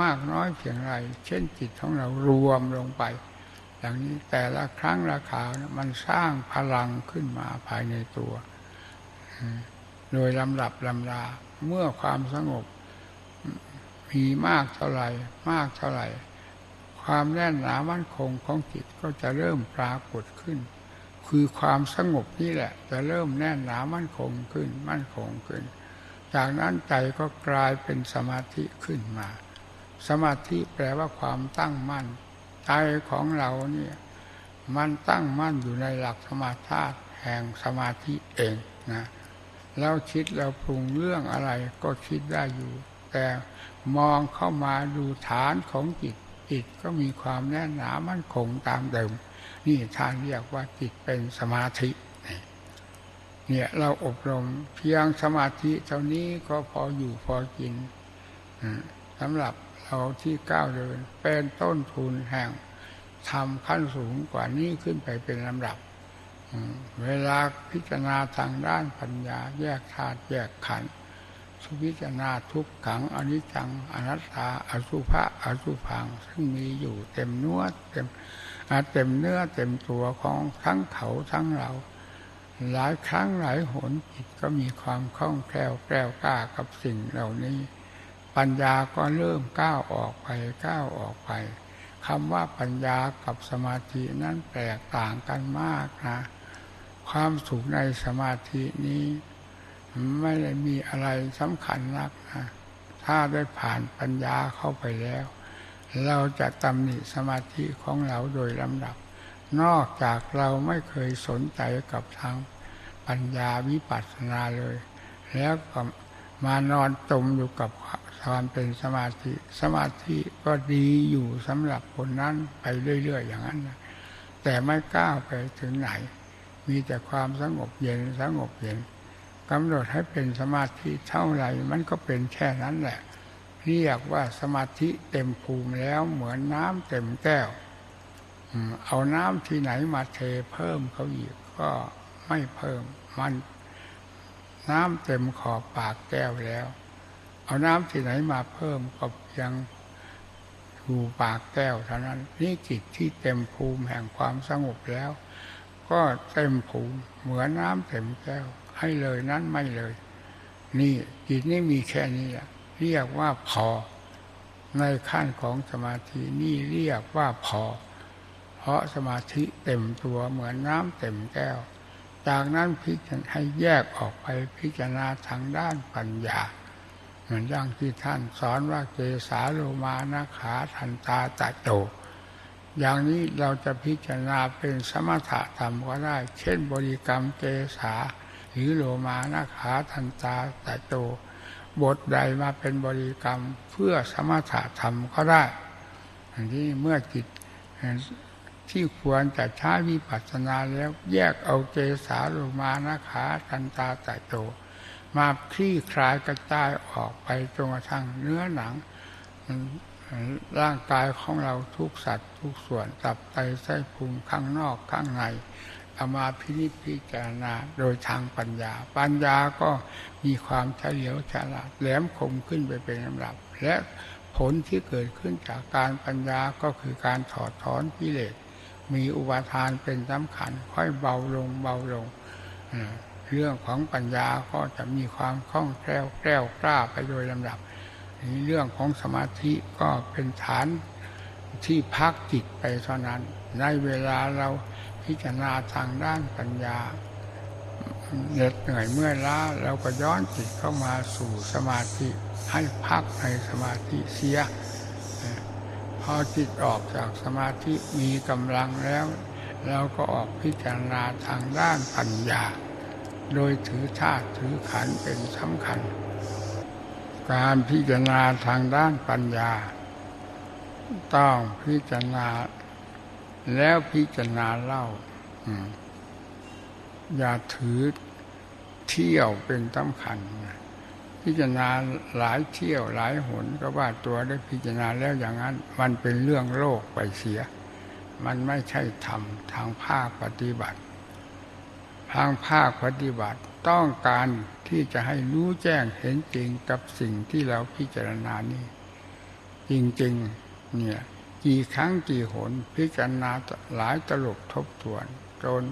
มากน้อยเพียงไร เช่นจิตของเรารวมลงไป อย่างนี้แต่ละครั้งละคราวมันสร้างพลังขึ้นมาภายในตัว โดยลำดับลำดาเมื่อความสงบมีมากเท่าไหร่ มากเท่าไหร่ ความแน่นหนามั่นคงของจิตก็จะเริ่มปรากฏขึ้น คือความสงบนี่แหละ จะเริ่มแน่นหนามั่นคงขึ้น มั่นคงขึ้น จากนั้นใจก็กลายเป็นสมาธิขึ้นมา สมาธิแปลว่าความตั้งมั่น ใจของเราเนี่ยมันตั้งมั่นอยู่ในหลักสมาธิแห่งสมาธิเองนะแล้วคิดแล้วปรุงเรื่องอะไรก็คิดได้อยู่ แต่มองเข้ามาดูฐานของจิตจิตก็มีความแน่นหนามั่นคงตามเดิม นี่ท่านเรียกว่าจิตเป็นสมาธิ เนี่ยเราอบรมเพียงสมาธิเท่านี้ก็พออยู่พอกินสำหรับเราที่ก้าวเดิน เป็นต้นทุนแห่งทำขั้นสูงกว่านี้ขึ้นไปเป็นลำดับเวลาพิจารณาทางด้านปัญญา แยกธาตุแยกขันธ์สุพิจารณาทุกขังอนิจจังอนัตตาอสุภะอสุพัง ซึ่งมีอยู่เต็มเนื้อเต็มเต็มเนื้อเต็มตัวของทั้งเขาทั้งเรา หลายครั้งหลายหนจิตก็มีความคล่องแคล่วแกล้วกล้ากับสิ่งเหล่านี้ ปัญญาก็เริ่มก้าวออกไปก้าวออกไปคำว่าปัญญากับสมาธินั้นแตกต่างกันมากนะความสุขในสมาธินี้ ไม่ได้มีอะไรสำคัญนักนะถ้าได้ผ่านปัญญาเข้าไปแล้ว เราจะตำหนิสมาธิของเราโดยลำดับ นอกจากเราไม่เคยสนใจกับทางปัญญาวิปัสสนาเลย แล้วก็มานอนจมอยู่กับความเป็นสมาธิ สมาธิก็ดีอยู่สำหรับคนนั้นไปเรื่อย ๆ อย่างนั้นนะแต่ไม่กล้าไปถึงไหน มีแต่ความสงบเย็นสงบเย็นกำหนดให้เป็นสมาธิเท่าไหร่มันก็เป็นแค่นั้นแหละเรียกว่าสมาธิเต็มภูมิแล้วเหมือนน้ำเต็มแก้ว เอาน้ำที่ไหนมาเทเพิ่มเขาอีกก็ไม่เพิ่ม มันน้ำเต็มขอบปากแก้วแล้ว เอาน้ำที่ไหนมาเพิ่มก็เพียงถูปากแก้วเท่านั้น นี่จิตที่เต็มภูมิแห่งความสงบแล้ว ก็เต็มภูมิเหมือนน้ำเต็มแก้ว ให้เลยนั้นไม่เลย นี่จิตนี้มีแค่นี้แหละเรียกว่าพอ ในขั้นของสมาธินี่เรียกว่าพอ ราะสมาธิเต็มตัวเหมือนน้ำเต็มแก้ว จากนั้นพิจารณาให้แยกออกไปพิจารณาทางด้านปัญญา เหมือนอย่างที่ท่านสอนว่าเกสาโลมานาขาทันตาตะโจอย่างนี้เราจะพิจารณาเป็นสมถะธรรมก็ได้ เช่นบริกรรมเกสาหรือโลมานาขาทันตาตะโจบทใดมาเป็นบริกรรมเพื่อสมถะธรรมก็ได้อันนี้เมื่อจิต ที่ควรจะใช้วิปัสสนาแล้วแยกเอาเกสาโลมานาขาทันตาตะโจมาคลี่คลายกระจายออกไปจนกระทั่งเนื้อหนัง ร่างกายของเราทุกสัตว์ทุกส่วนตับไตไส้พุงข้างนอกข้างในเอามาพินิจพิจารณาโดยทางปัญญา ปัญญาก็มีความเฉลียวฉลาดแหลมคมขึ้นไปเป็นลำดับ และผลที่เกิดขึ้นจากการปัญญาก็คือการถอดถอนกิเลส มีอุปทานเป็นสำคัญ ค่อยเบาลงเบาลงเรื่องของปัญญาก็จะมีความคล่องแคล่วแกล้วกล้าไปโดยลำดับเรื่องของสมาธิก็เป็นฐานที่พักจิตไปเท่านั้น ในเวลาเราพิจารณาทางด้านปัญญาเหน็ดเหนื่อยเมื่อล้าเราก็ย้อนจิตเข้ามาสู่สมาธิให้พักในสมาธิเสีย อจิตออกจากสมาธิมีกำลังแล้ว เราก็ออกพิจารณาทางด้านปัญญา โดยถือชาติถือขันเป็นสำคัญ การพิจารณาทางด้านปัญญา ต้องพิจารณาแล้วพิจารณาเล่าอย่าถือเที่ยวเป็นสำคัญ พิจารณาหลายเที่ยวหลายหนก็ว่าตัวได้พิจารณาแล้วอย่างนั้น มันเป็นเรื่องโลกไปเสีย มันไม่ใช่ธรรมทางภาคปฏิบัติ ทางภาคปฏิบัติต้องการที่จะให้รู้แจ้งเห็นจริงกับสิ่งที่เราพิจารณานี้ จริงๆเนี่ยกี่ครั้งกี่หนพิจารณาหลายตลบทบทวนจน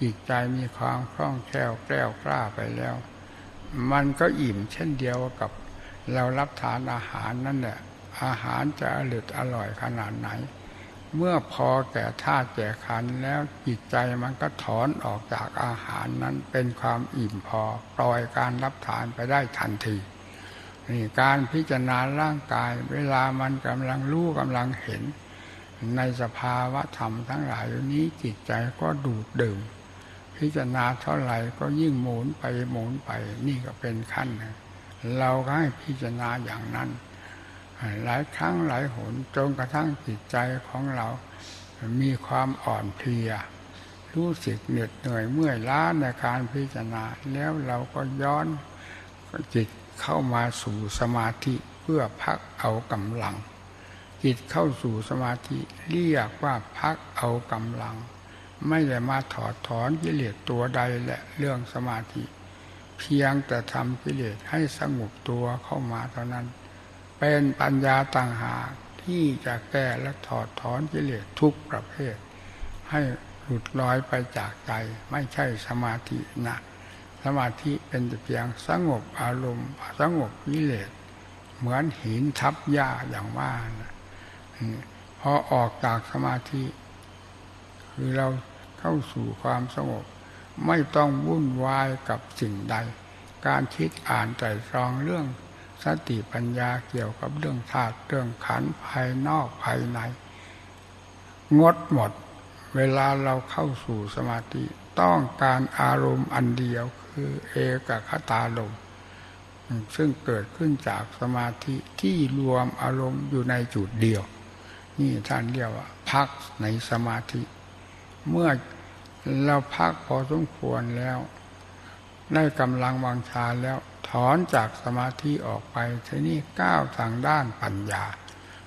จิตใจมีความคล่องแคล่วแกล้วกล้าไปแล้ว มันก็อิ่มเช่นเดียวกับเรารับทานอาหารนั่นแหละอาหารจะอร่อยอร่อยขนาดไหน เมื่อพอแก่ธาตุแก่ขันแล้วจิตใจมันก็ถอนออกจากอาหารนั้นเป็นความอิ่มพอปล่อยการรับทานไปได้ทันทีนี่การพิจารณาร่างกาย เวลามันกำลังรู้กำลังเห็น ในสภาวะธรรมทั้งหลายนี้จิตใจก็ดูดดื่ม พิจารณาเท่าไหร่ก็ยิ่งหมุนไปหมุนไป นี่ก็เป็นขั้นเราก็ให้พิจารณาอย่างนั้น หลายครั้งหลายหนจนกระทั่งจิตใจของเรา มีความอ่อนเพลีย รู้สึกเหน็ดเหนื่อยเมื่อยล้าในการพิจารณา แล้วเราก็ย้อนจิตเข้ามาสู่สมาธิเพื่อพักเอากำลัง จิตเข้าสู่สมาธิเรียกว่าพักเอากำลัง ไม่ได้มาถอดถอนกิเลสตัวใดแหละเรื่องสมาธิ เพียงแต่ทำกิเลสให้สงบตัวเข้ามาเท่านั้น เป็นปัญญาต่างหากที่จะแก้และถอดถอนกิเลสทุกประเภท ให้หลุดลอยไปจากใจไม่ใช่สมาธินะสมาธิเป็นแต่เพียงสงบอารมณ์ สงบกิเลสเหมือนหินทับหญ้าอย่างว่านะพอออกจากสมาธิ คือเรา เข้าสู่ความสงบ ไม่ต้องวุ่นวายกับสิ่งใด การคิดอ่านใจรองเรื่องสติปัญญาเกี่ยวกับเรื่องธาตุเรื่องขันภายนอกภายใน งดหมด เวลาเราเข้าสู่สมาธิ ต้องการอารมณ์อันเดียวคือเอกคตาลมซึ่งเกิดขึ้นจากสมาธิที่รวมอารมณ์อยู่ในจุดเดียว นี่ท่านเรียกว่า พักในสมาธิ เมื่อ เราพักพอสมควรแล้ว ได้กำลังวังชาแล้ว ถอนจากสมาธิออกไปทีนี้ก้าวทางด้านปัญญา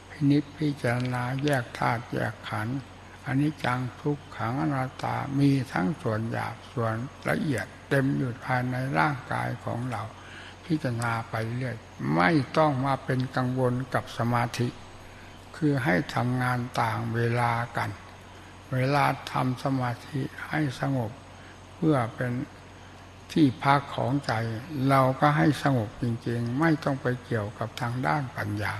พินิจพิจารณาแยกธาตุแยกขันธ์อันนี้จังทุกขังอนัตตามีทั้งส่วนหยาบส่วนละเอียดเต็มอยู่ภายในร่างกายของเรา พิจารณาไปเรื่อยไม่ต้องมาเป็นกังวลกับสมาธิ คือให้ทำงานต่างเวลากัน เวลาทำสมาธิให้สงบ เพื่อเป็นที่พักของใจ เราก็ให้สงบจริง ๆ ไม่ต้องไปเกี่ยวกับทางด้านปัญญา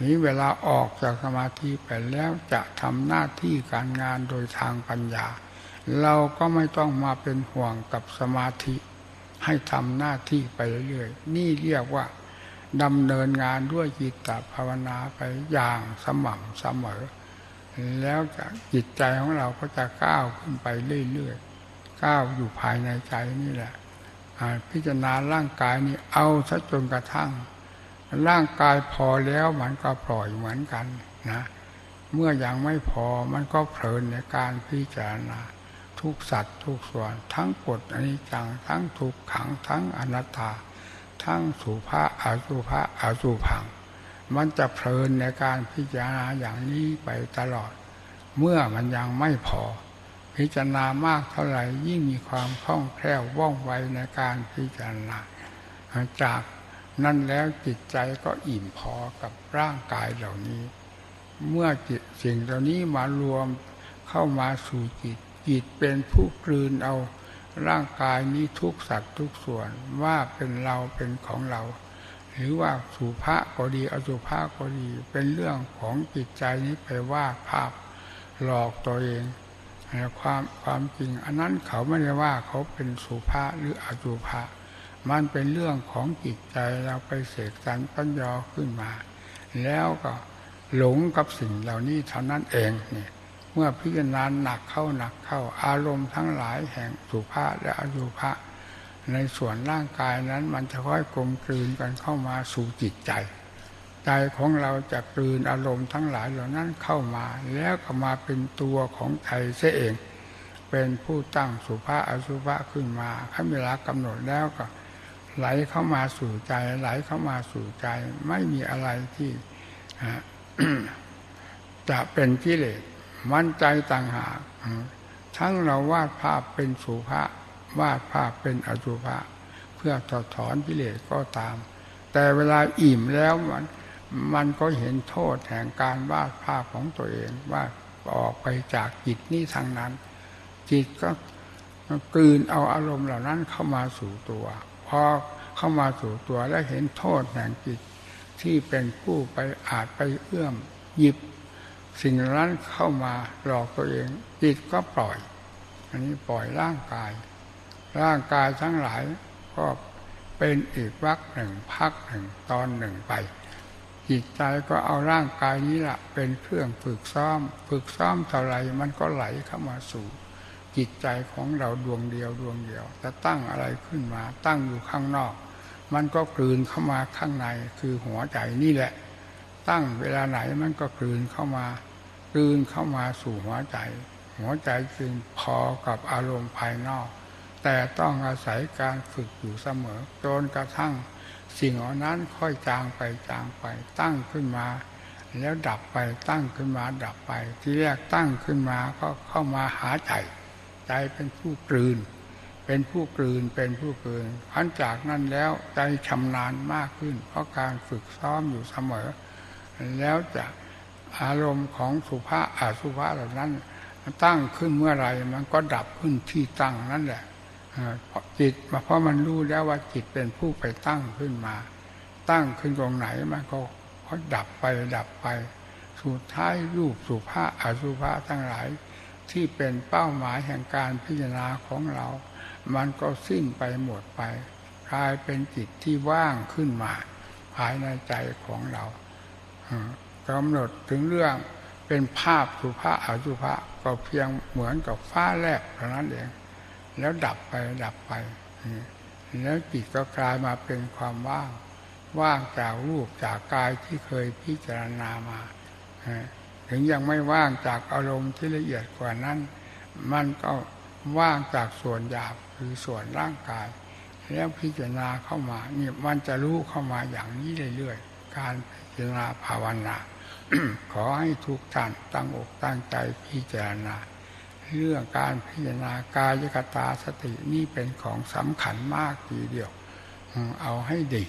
นี้เวลาออกจากสมาธิไปแล้วจะทำหน้าที่การงานโดยทางปัญญา เราก็ไม่ต้องมาเป็นห่วงกับสมาธิ ให้ทำหน้าที่ไปเรื่อยๆ นี่เรียกว่าดำเนินงานด้วยจิตตภาวนาไปอย่างสม่ำเสมอ แล้วจะจิตใจของเราก็จะก้าวขึ้นไปเรื่อยๆก้าวอยู่ภายในใจนี่แหละพิจารณาร่างกายนี่เอาซะจนกระทั่ง ร่างกายพอแล้วมันก็ปล่อยเหมือนกันนะเมื่ออยังไม่พอมันก็เพลินในการพิจารณาทุกสัตว์ทุกส่วน ทั้งกฎอนิจจังทั้งทุกขังทั้งอนัตตา ทั้งสุภาอาสุภาอาสุพัง มันจะเพลินในการพิจารณาอย่างนี้ไปตลอด เมื่อมันยังไม่พอ พิจารณามากเท่าไหร่ยิ่งมีความคล่องแคล่วว่องไวในการพิจารณาจากนั่นแล้วจิตใจก็อิ่มพอกับร่างกายเหล่านี้ เมื่อจิตสิ่งเหล่านี้มารวมเข้ามาสู่จิต จิตเป็นผู้กลืนเอาร่างกายนี้ทุกสัตว์ทุกส่วนว่าเป็นเราเป็นของเรา หรือว่าสุภาก็ดีอสุภาก็ดี เป็นเรื่องของจิตใจนี้ไปว่าภาพหลอกตัวเองความความจริง อันนั้นเขาไม่ได้ว่าเขาเป็นสุภาหรืออสุภามันเป็นเรื่องของจิตใจเราไปเสกสรรปัญญาขึ้นมา แล้วก็หลงกับสิ่งเหล่านี้เท่านั้นเองเนี่ยเมื่อพิจารณาหนักเข้าหนักเข้า อารมณ์ทั้งหลายแห่งสุภาและอสุภะ ในส่วนร่างกายนั้นมันจะค่อยกลมกลืนกันเข้ามาสู่จิตใจ ใจของเราจะกลืนอารมณ์ทั้งหลายเหล่านั้นเข้ามา แล้วก็มาเป็นตัวของใจเสียเอง เป็นผู้ตั้งสุภาอสุภะขึ้นมาขั้นเวลากำหนดแล้วก็ ไหลเข้ามาสู่ใจ ไหลเข้ามาสู่ใจ ไม่มีอะไรที่จะเป็นกิเลสมั่นใจต่างหากทั้งเราวาดภาพเป็นสุภาพ วาดภาพเป็นอสุภะเพื่อถอดถอนกิเลสก็ตาม แต่เวลาอิ่มแล้วมันมันก็เห็นโทษแห่งการวาดภาพของตัวเองว่าออกไปจากจิตนี้ทางนั้น จิตก็กลืนเอาอารมณ์เหล่านั้นเข้ามาสู่ตัวพอเข้ามาสู่ตัวและเห็นโทษแห่งจิตที่เป็นผู้ไปอาจไปเอื้อมหยิบ สิ่งนั้นเข้ามาหลอกตัวเองจิตก็ปล่อย อันนี้ปล่อยร่างกาย ร่างกายทั้งหลายก็เป็นอีกวักหนึ่งพักหนึ่งตอนหนึ่งไป จิตใจก็เอาร่างกายนี้แหละเป็นเครื่องฝึกซ้อม ฝึกซ้อมเท่าไรมันก็ไหลเข้ามาสู่ จิตใจของเราดวงเดียวดวงเดียวจะตั้งอะไรขึ้นมาตั้งอยู่ข้างนอก มันก็กลืนเข้ามาข้างในคือหัวใจนี่แหละ ตั้งเวลาไหนมันก็กลืนเข้ามาคืนเข้ามาสู่หัวใจ หัวใจจึงพอกับอารมณ์ภายนอก แต่ต้องอาศัยการฝึกอยู่เสมอจนกระทั่งสิ่งเหล่านั้นค่อยจางไปจางไปตั้งขึ้นมา แล้วดับไปตั้งขึ้นมาดับไป ที่แรกตั้งขึ้นมาก็เข้ามาหาใจ ใจเป็นผู้กลืน เป็นผู้กลืนเป็นผู้กลืนพันจากนั้นแล้วใจชำนาญมากขึ้น เพราะการฝึกซ้อมอยู่เสมอ แล้วจะอารมณ์ของสุภาอาสุภาเหล่านั้นตั้งขึ้นเมื่อไรมันก็ดับขึ้นที่ตั้งนั่นแหละ จิตเพราะมันรู้แล้วว่าจิตเป็นผู้ไปตั้งขึ้นมา ตั้งขึ้นตรงไหนมันก็ก็ดับไปดับไป สุดท้ายรูปสุภาอสุภาทั้งหลาย ที่เป็นเป้าหมายแห่งการพิจารณาของเรา มันก็สิ้นไปหมดไปกลายเป็นจิตที่ว่างขึ้นมา ภายในใจของเรากำหนดถึงเรื่องเป็นภาพสุภาพอสุภาพก็เพียงเหมือนกับฟ้าแลบเท่านั้นเอง แล้วดับไปดับไป แล้วจิตก็กลายมาเป็นความว่าง ว่างจากรูปจากกายที่เคยพิจารณามา ถึงยังไม่ว่างจากอารมณ์ที่ละเอียดกว่านั้น มันก็ว่างจากส่วนหยาบคือส่วนร่างกาย แล้วพิจารณาเข้ามานี่มันจะรู้เข้ามาอย่างนี้เรื่อยๆ การพิจารณาภาวนาขอให้ทุกท่านตั้งอกตั้งใจพิจารณา เรื่องการพิจารณากายกตาสตินี่เป็นของสำคัญมากทีเดียว เอาให้ดี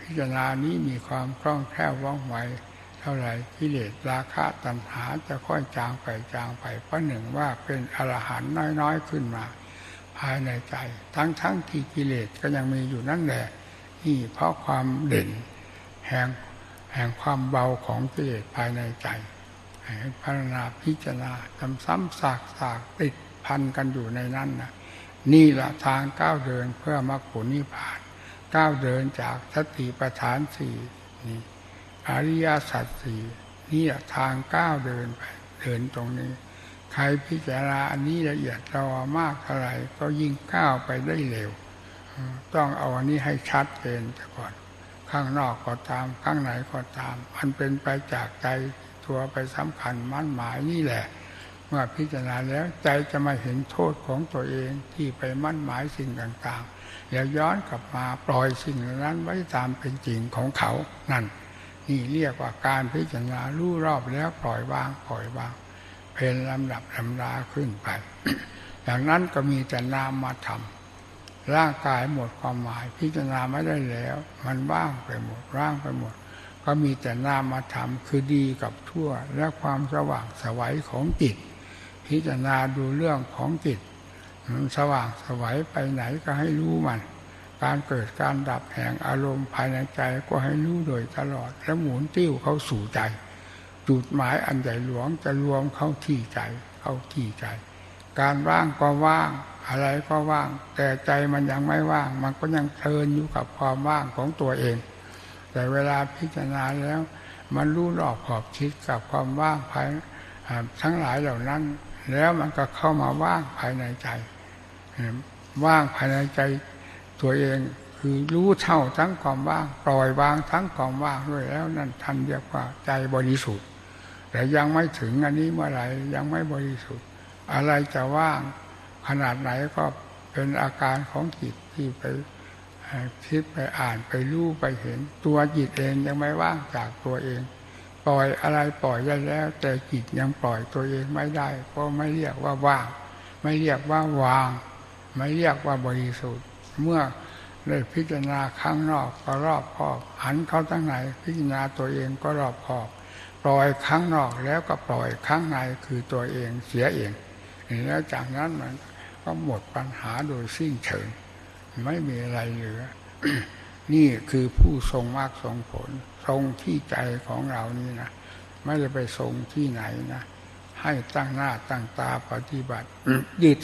พิจารณานี้มีความคล่องแคล่วว่องไวเท่าไรกิเลสราคะตัณหาจะค่อยจางไปจางไปเพราะหนึ่งว่าเป็นอรหันต์น้อยๆขึ้นมา ภายในใจ ทั้งๆทที่กิเลสก็ยังมีอยู่นั่นแหละนี่เพราะความเด่น แห่งแห่งความเบาของกิเลสภายในใจ พัฒนาพิจารณาทำซ้ำซากซากติดพันกันอยู่ในนั้นนะนี่แหละทางก้าวเดินเพื่อมรรคผลนิพพานก้าวเดินจากสติปัฏฐานสี่นี่อริยสัจสี่นี่แหละทางก้าวเดินไปเดินตรงนี้ ใครพิจารณาอันนี้ละเอียดรามากเท่าไหร่ก็ยิ่งก้าวไปได้เร็ว ต้องเอาอันนี้ให้ชัดเจนก่อน ข้างนอกก็ตาม ข้างไหนก็ตาม มันเป็นไปจากใจ ตัวไปสำคัญมั่นหมายนี่แหละ เมื่อพิจารณาแล้วใจจะมาเห็นโทษของตัวเองที่ไปมั่นหมายสิ่งต่างๆแล้วย้อนกลับมาปล่อยสิ่งนั้นไว้ตามเป็นจริงของเขานั่น นี่เรียกว่าการพิจารณารู้รอบแล้วปล่อยวางปล่อยวาง เป็นลำดับลำดาขึ้นไป อย่างนั้นก็มีแต่นามมาทำร่างกายหมดความหมาย พิจารณาไม่ได้แล้ว มันว่างไปหมดร่างไปหมด ก็มีแต่นามธรรมคือดีกับทั่ว และความสว่างสวัยของจิต พิจารณาดูเรื่องของจิตมันสว่างสวัยไปไหนก็ให้รู้มัน การเกิดการดับแห่งอารมณ์ภายในใจก็ให้รู้โดยตลอด แล้วหมุนติ้วเข้าสู่ใจ จุดหมายอันใหญ่หลวงจะรวมเข้าที่ใจเข้าที่ใจ การว่างก็ว่างอะไรก็ว่าง แต่ใจมันยังไม่ว่าง มันก็ยังเพลินอยู่กับความว่างของตัวเอง แต่เวลาพิจารณาแล้ว มันรู้รอบขอบคิดกับความว่างภายทั้งหลายเหล่านั้น แล้วมันก็เข้ามาว่างภายในใจ ว่างภายในใจตัวเองคือรู้เท่าทั้งความว่าง ปล่อยวางทั้งความว่างด้วยแล้วนั่นทันเรียกว่าใจบริสุทธิ์ แต่ยังไม่ถึงอันนี้เมื่อไหร่ยังไม่บริสุทธิ์ อะไรจะว่างขนาดไหนก็เป็นอาการของจิตที่ไป คิดไปอ่านไปรู้ไปเห็น ตัวจิตเองยังไม่ว่างจากตัวเอง ปล่อยอะไรปล่อยได้แล้ว แต่จิตยังปล่อยตัวเองไม่ได้ เพราะไม่เรียกว่าว่าง ไม่เรียกว่าวาง ไม่เรียกว่าบริสุทธิ์ เมื่อได้พิจารณาข้างนอกก็รอบคอบหันเข้าตั้งไหนพิจารณาตัวเองก็รอบคอบ ปล่อยข้างนอกแล้วก็ปล่อยข้างในคือตัวเองเสียเองแล้วจากนั้นมันก็หมดปัญหาโดยสิ้นเชิง ไม่มีอะไรเหลือ นี่คือผู้ทรงมากทรงผล ทรงที่ใจของเรานี่นะไม่ได้ไปทรงที่ไหนนะให้ตั้งหน้าตั้งตาปฏิบัติยึด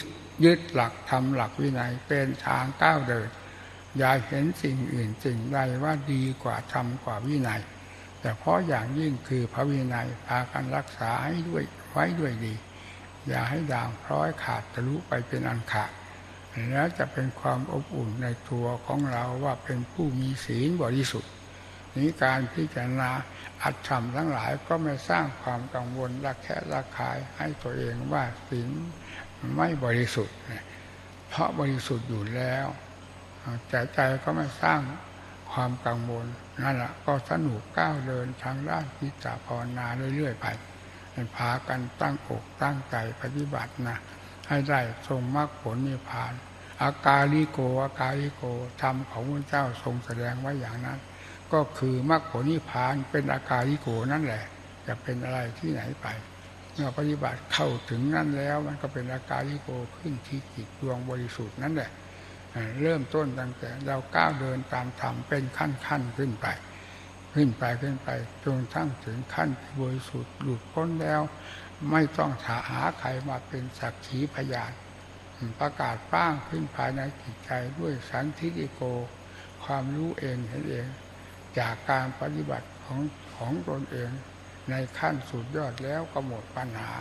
ยึดหลักทำหลักวินัยเป็นทางก้าวเดินอย่าเห็นสิ่งอื่นสิ่งใดว่าดีกว่าทำกว่าวินัย แต่เพราะอย่างยิ่งคือพระวินัยพากันรักษาให้ด้วยไว้ด้วยดี อย่าให้ด่างพร้อยขาดทะลุไปเป็นอันขาด แล้วจะเป็นความอบอุ่นในตัวของเราว่าเป็นผู้มีศีลบริสุทธิ์นี้การพิจารณาอัตธรรมทั้งหลายก็ไม่สร้างความกังวลระแคะระคายให้ตัวเองว่าศีลไม่บริสุทธิ์ เพราะบริสุทธิ์อยู่แล้วแต่ใจก็ไม่สร้างความกังวลนั่นแหละก็สนุกก้าวเดินทางด้านพิจารณาเรื่อยๆไปพากันตั้งอกตั้งใจปฏิบัตินะ ให้ได้ทรงมรรคผลนิพพาน อากาลิโกอากาลิโกธรรมของพระเจ้าทรงแสดงไว้อย่างนั้น ก็คือมรรคผลนิพพานเป็นอากาลิโกนั่นแหละ จะเป็นอะไรที่ไหนไป เมื่อปฏิบัติเข้าถึงนั่นแล้ว มันก็เป็นอากาลิโกขึ้นที่จิตดวงบริสุทธิ์นั่นแหละเริ่มต้นตั้งแต่เราก้าวเดินตามธรรมเป็นขั้นขั้นขึ้นไป ขึ้นไปขึ้นไปจนทั้งถึงขั้นบริสุทธิ์หลุดพ้นแล้ว ไม่ต้องหาใครมาเป็นสักขีพยานประกาศป้างขึ้นภายในจิตใจด้วยสันทิติโก ความรู้เองเห็นเอง จากการปฏิบัติของของตนเอง ในขั้นสุดยอดแล้วก็หมดปัญหา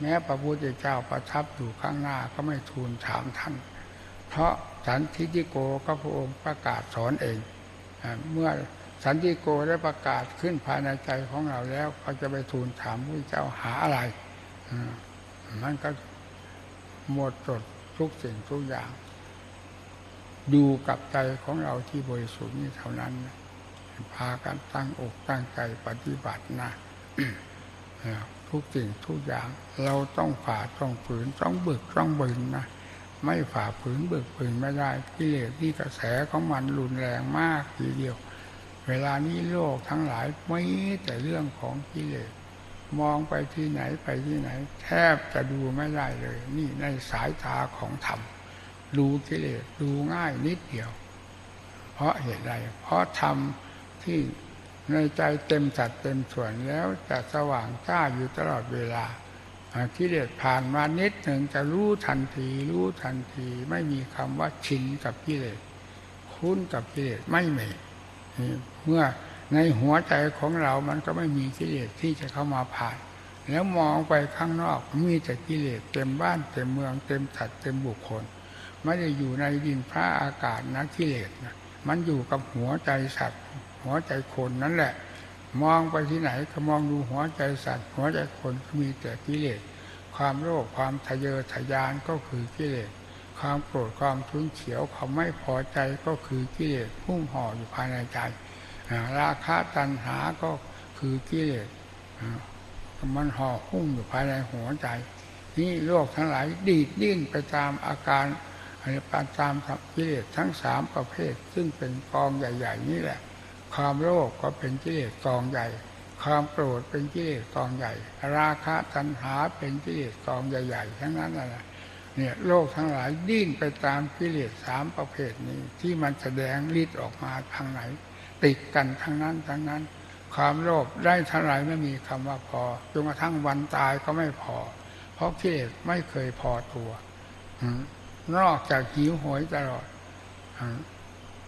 แม้พระพุทธเจ้าประทับอยู่ข้างหน้าก็ไม่ทูลถามท่าน เพราะสันทิติโกก็พระองค์ประกาศสอนเอง เมื่อ สันติโกได้ประกาศขึ้นภายในใจของเราแล้วเขาจะไปทูลถามพระเจ้าหาอะไรมันก็หมดจดทุกสิ่งทุกอย่าง ดูกับใจของเราที่บริสุทธิ์นี้เท่านั้น พากันตั้งอกตั้งใจปฏิบัตินะทุกสิ่งทุกอย่าง เราต้องฝ่าต้องฝืนต้องบึกต้องบึนนะไม่ฝ่าฝืนเบิกฝืนไม่ได้กิเลสที่กระแสของมันรุนแรงมากทีเดียว เวลานี้โลกทั้งหลายไม่แต่เรื่องของกิเลสมองไปที่ไหนไปที่ไหน แทบจะดูไม่ได้เลย นี่ในสายตาของธรรมดูกิเลสดูง่ายนิดเดียว เพราะเหตุใดเพราะธรรมที่ในใจเต็มสัดเต็มส่วนแล้วจะสว่างจ้าอยู่ตลอดเวลากิเลสผ่านมานิดหนึ่งจะรู้ทันที รู้ทันที ไม่มีคำว่าชินกับกิเลสคุ้นกับกิเลสไม่มี เมื่อในหัวใจของเรามันก็ไม่มีกิเลสที่จะเข้ามาผ่าน แล้วมองไปข้างนอกมีแต่กิเลสเต็มบ้านเต็มเมืองเต็มสัตว์เต็มบุคคล ไม่ได้อยู่ในดินฟ้าอากาศนะกิเลสนะมันอยู่กับหัวใจสัตว์ หัวใจคนนั่นแหละ มองไปที่ไหนก็มองดูหัวใจสัตว์ หัวใจคนมีแต่กิเลสความโลภความทะเยอทะยานก็คือกิเลสความโกรธความทุนเฉียวเขามไม่พอใจก็คือกิเลสพุ่งห่ออยู่ภายในใจ ราคะตัณหาก็คือกิเลสมันห่อหุ้มอยู่ภายในหัวใจ นี่โลกทั้งหลายดีดดิ้นไปตามอาการปานตามกิเลสทั้งสามประเภท ซึ่งเป็นกองใหญ่ ๆ นี่แหละ ความโลภกก็เป็นกิเลสกองใหญ่ ความโกรธเป็นกิเลสกองใหญ่ ราคะตัณหาเป็นกิเลสกองใหญ่ ๆ ทั้งนั้นแหละเนี่ยโลกทั้งหลายดิ้นไปตามกิเลสสามประเภทนี้ ที่มันแสดงฤทธิ์ออกมาทางไหน ติดกันทั้งนั้นทั้งนั้น ความโลภได้เท่าไรไม่มีคำว่าพอจนกระทั่งวันตายก็ไม่พอ เพราะกิเลสไม่เคยพอตัวนอกจากหิวโหยตลอด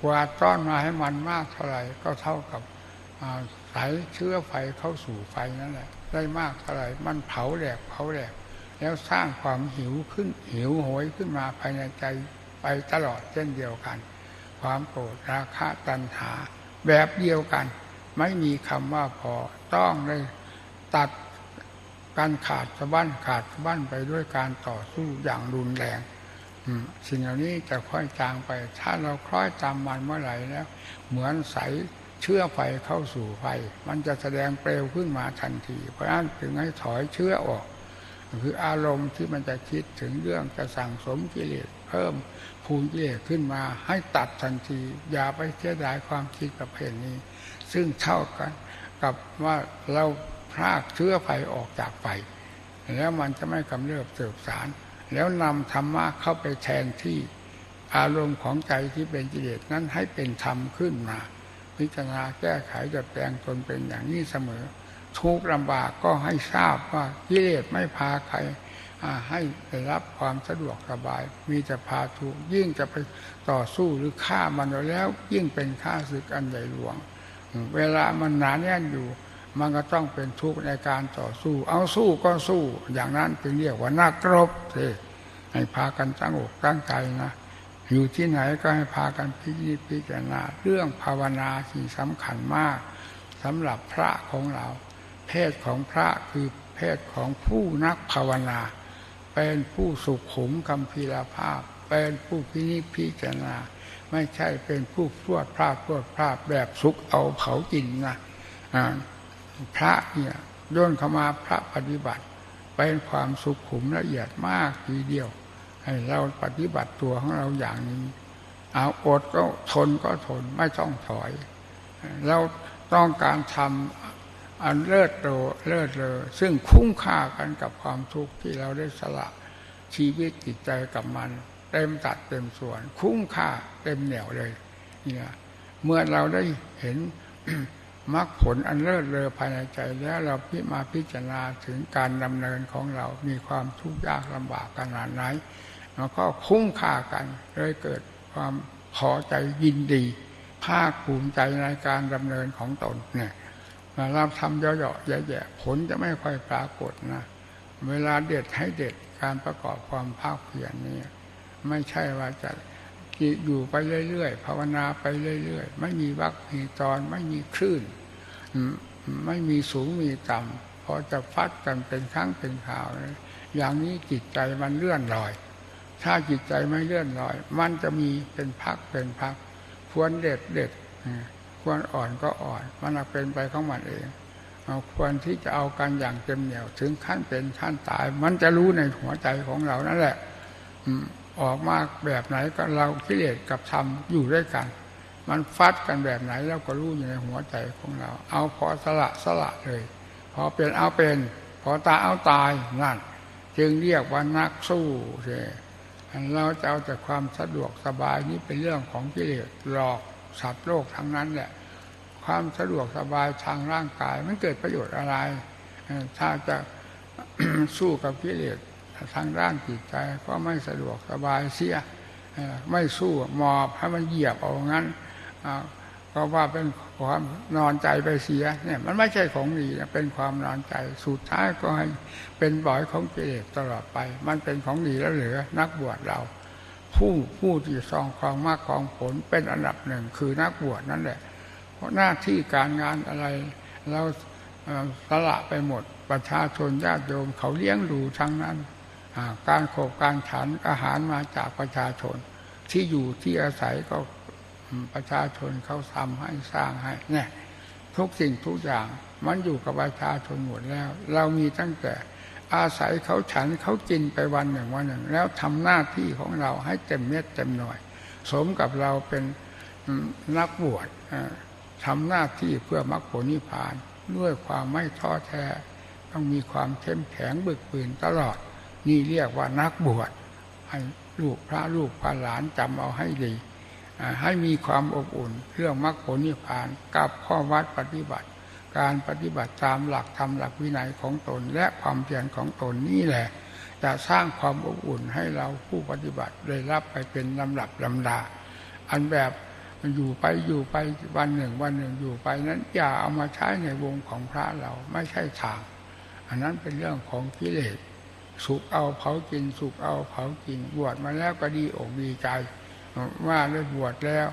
กว่าต้อนมาให้มันมากเท่าไหร่ก็เท่ากับสายเชื้อไฟเข้าสู่ไฟนั่นแหละ ได้มากเท่าไหร่มันเผาแหลกเผาแหลกแล้วสร้างความหิวขึ้นหิวโหยขึ้นมาภายในใจไปตลอดเช่นเดียวกัน ความโกรธราคะตัณหา แบบเดียวกัน ไม่มีคำว่าพอต้องเลยตัดการขาดสะบั้นขาดสะบั้นไปด้วยการต่อสู้อย่างรุนแรงสิ่งเหล่านี้จะค่อยจางไป ถ้าเราคล้อยตามมันเมื่อไหร่แล้ว เหมือนใสเชื้อไฟเข้าสู่ไฟ มันจะแสดงเปลวขึ้นมาทันที เพราะฉะนั้นถึงให้ถอยเชื้อออก คืออารมณ์ที่มันจะคิดถึงเรื่องจะสั่งสมกิเลสเพิ่ม ภูมิกิเลสขึ้นมาให้ตัดทันที อย่าไปเสียดายความคิดประเภทนี้ ซึ่งเท่ากัน กับว่าเราพรากเชื้อไฟออกจากไฟแล้วมันจะไม่กำเริบเสบสาร แล้วนำธรรมะเข้าไปแทนที่อารมณ์ของใจที่เป็นกิเลสนั้นให้เป็นธรรมขึ้นมา พิจารณาแก้ไขดัดแปลงตนเป็นอย่างนี้เสมอ ทุกลำบากก็ให้ทราบว่ากิเลสไม่พาใคร ให้ได้รับความสะดวกสบาย มีแต่พาทุกยิ่งจะไปต่อสู้หรือฆ่ามันแล้ว ยิ่งเป็นฆ่าศึกอันใหญ่หลวง เวลามันหนาแน่นอยู่ มันก็ต้องเป็นทุกข์ในการต่อสู้ เอาสู้ก็สู้ อย่างนั้นจึงเรียกว่านักรบเทให้พากันตั้งอกตั้งใจนะอยู่ที่ไหนก็ให้พากันพิจิตพิจารณาเรื่องภาวนาที่สำคัญมากสำหรับพระของเรา เพศของพระคือเพศของผู้นักภาวนา เป็นผู้สุขุมกำพีรภาพ เป็นผู้พินิจพิจารณา ไม่ใช่เป็นผู้พรวดพลาดพรวดพลาดแบบสุกเอาเผากินนะพระเนี่ยย่นเข้ามาพระปฏิบัติ เป็นความสุขุมละเอียดมากทีเดียว ให้เราปฏิบัติตัวของเราอย่างนี้เอาอดก็ทนก็ทนไม่ต้องถอย เราต้องการทำ อันเลิศโลเลิศเลอซึ่งคุ้มค่ากันกับความทุกข์ที่เราได้สละชีวิตจิตใจกับมัน เต็มตัดเต็มส่วน คุ้มค่าเต็มเหนียวเลยเนี่ยเมื่อเราได้เห็นมรรคผลอันเลิศเลอภายในใจแล้วเราพิมาพิจารณาถึงการดำเนินของเรา มีความทุกข์ยากลำบากขนาดไหนแล้วก็คุ้มค่ากันเลยเกิดความพอใจยินดี ภาคภูมิใจในการดำเนินของตนเนี่ย เราทำเยอะๆแย่ๆผลจะไม่ค่อยปรากฏนะเวลาเด็ดให้เด็ดการประกอบความภาคเพียรนี่ไม่ใช่ว่าจะอยู่ไปเรื่อยๆภาวนาไปเรื่อยๆ ไม่มีวักมีตอนไม่มีคลื่น ไม่มีสูงมีต่ำพอจะฟัดกันเป็นครั้งเป็นข่าว อย่างนี้จิตใจมันเลื่อนลอย ถ้าจิตใจไม่เลื่อนลอย มันจะมีเป็นพักเป็นพักควรเด็ดเด็ด ควรอ่อนก็อ่อน มันเป็นไปของมันเองเอาควรที่จะเอากันอย่างเต็มเหนี่ยว ถึงขั้นเป็นขั้นตาย มันจะรู้ในหัวใจของเรานั่นแหละออกมาแบบไหนก็เรากิเลสกับธรรมอยู่ด้วยกัน มันฟัดกันแบบไหนเราก็รู้อยู่ในหัวใจของเรา เอาพอสละสละเลย พอเป็นเอาเป็น พอตาเอาตายนั่น จึงเรียกว่านักสู้ใช่เราจะเอาแต่ความสะดวกสบายนี้เป็นเรื่องของกิเลสหลอกสัตว์โลกทั้งนั้นแหละ ความสะดวกสบายทางร่างกายไม่เกิดประโยชน์อะไร ถ้าจะสู้กับกิเลสทางด้านจิตใจก็ไม่สะดวกสบายเสียไม่สู้หมอบให้มันเหยียบเอางั้นก็ว่าเป็นความนอนใจไปเสียเนี่ยมันไม่ใช่ของดีเป็นความนอนใจสุดท้ายก็ให้เป็นบ่อยของกิเลสตลอดไป มันเป็นของดีแล้วเหลือนักบวชเรา ผู้ผู้ที่ซองความมากของผลเป็นอันดับหนึ่งคือนักบวชนั่นแหละ เพราะหน้าที่การงานอะไร เราสละไปหมด ประชาชนญาติโยมเขาเลี้ยงดูทั้งนั้น การโขบการฉันอาหารมาจากประชาชน ที่อยู่ที่อาศัยก็ประชาชนเขาทำให้สร้างให้เนี่ยทุกสิ่งทุกอย่างมันอยู่กับประชาชนหมดแล้ว เรามีตั้งแต่อาศัยเขาฉันเขากินไปวันหนึ่งวันหนึ่ง แล้วทำหน้าที่ของเราให้เต็มเม็ดเต็มหน่วย สมกับเราเป็นนักบวช ทำหน้าที่เพื่อมรรคผลนิพพานด้วยความไม่ท้อแท้ ต้องมีความเข้มแข็งบึกบืนตลอด นี่เรียกว่านักบวชให้ลูกพระลูกพระหลานจำเอาให้ดี ให้มีความอบอุ่นเรื่องมรรคผลนิพพานกับข้อวัดปฏิบัติ การปฏิบัติตามหลักธรรมหลักวินัยของตนและความเพียรของตนนี่แหละ จะสร้างความอบอุ่นให้เราผู้ปฏิบัติได้รับไปเป็นลำดับลำดา อันแบบ อยู่ไปอยู่ไปวันหนึ่งวันหนึ่งอยู่ไปนั้นอย่าเอามาใช้ในวงของพระเราไม่ใช่ทาง อันนั้นเป็นเรื่องของกิเลสสุกเอาเผากินสุกเอาเผากินบวชมาแล้วก็ดีอกดีใจ ว่าได้บวชแล้ว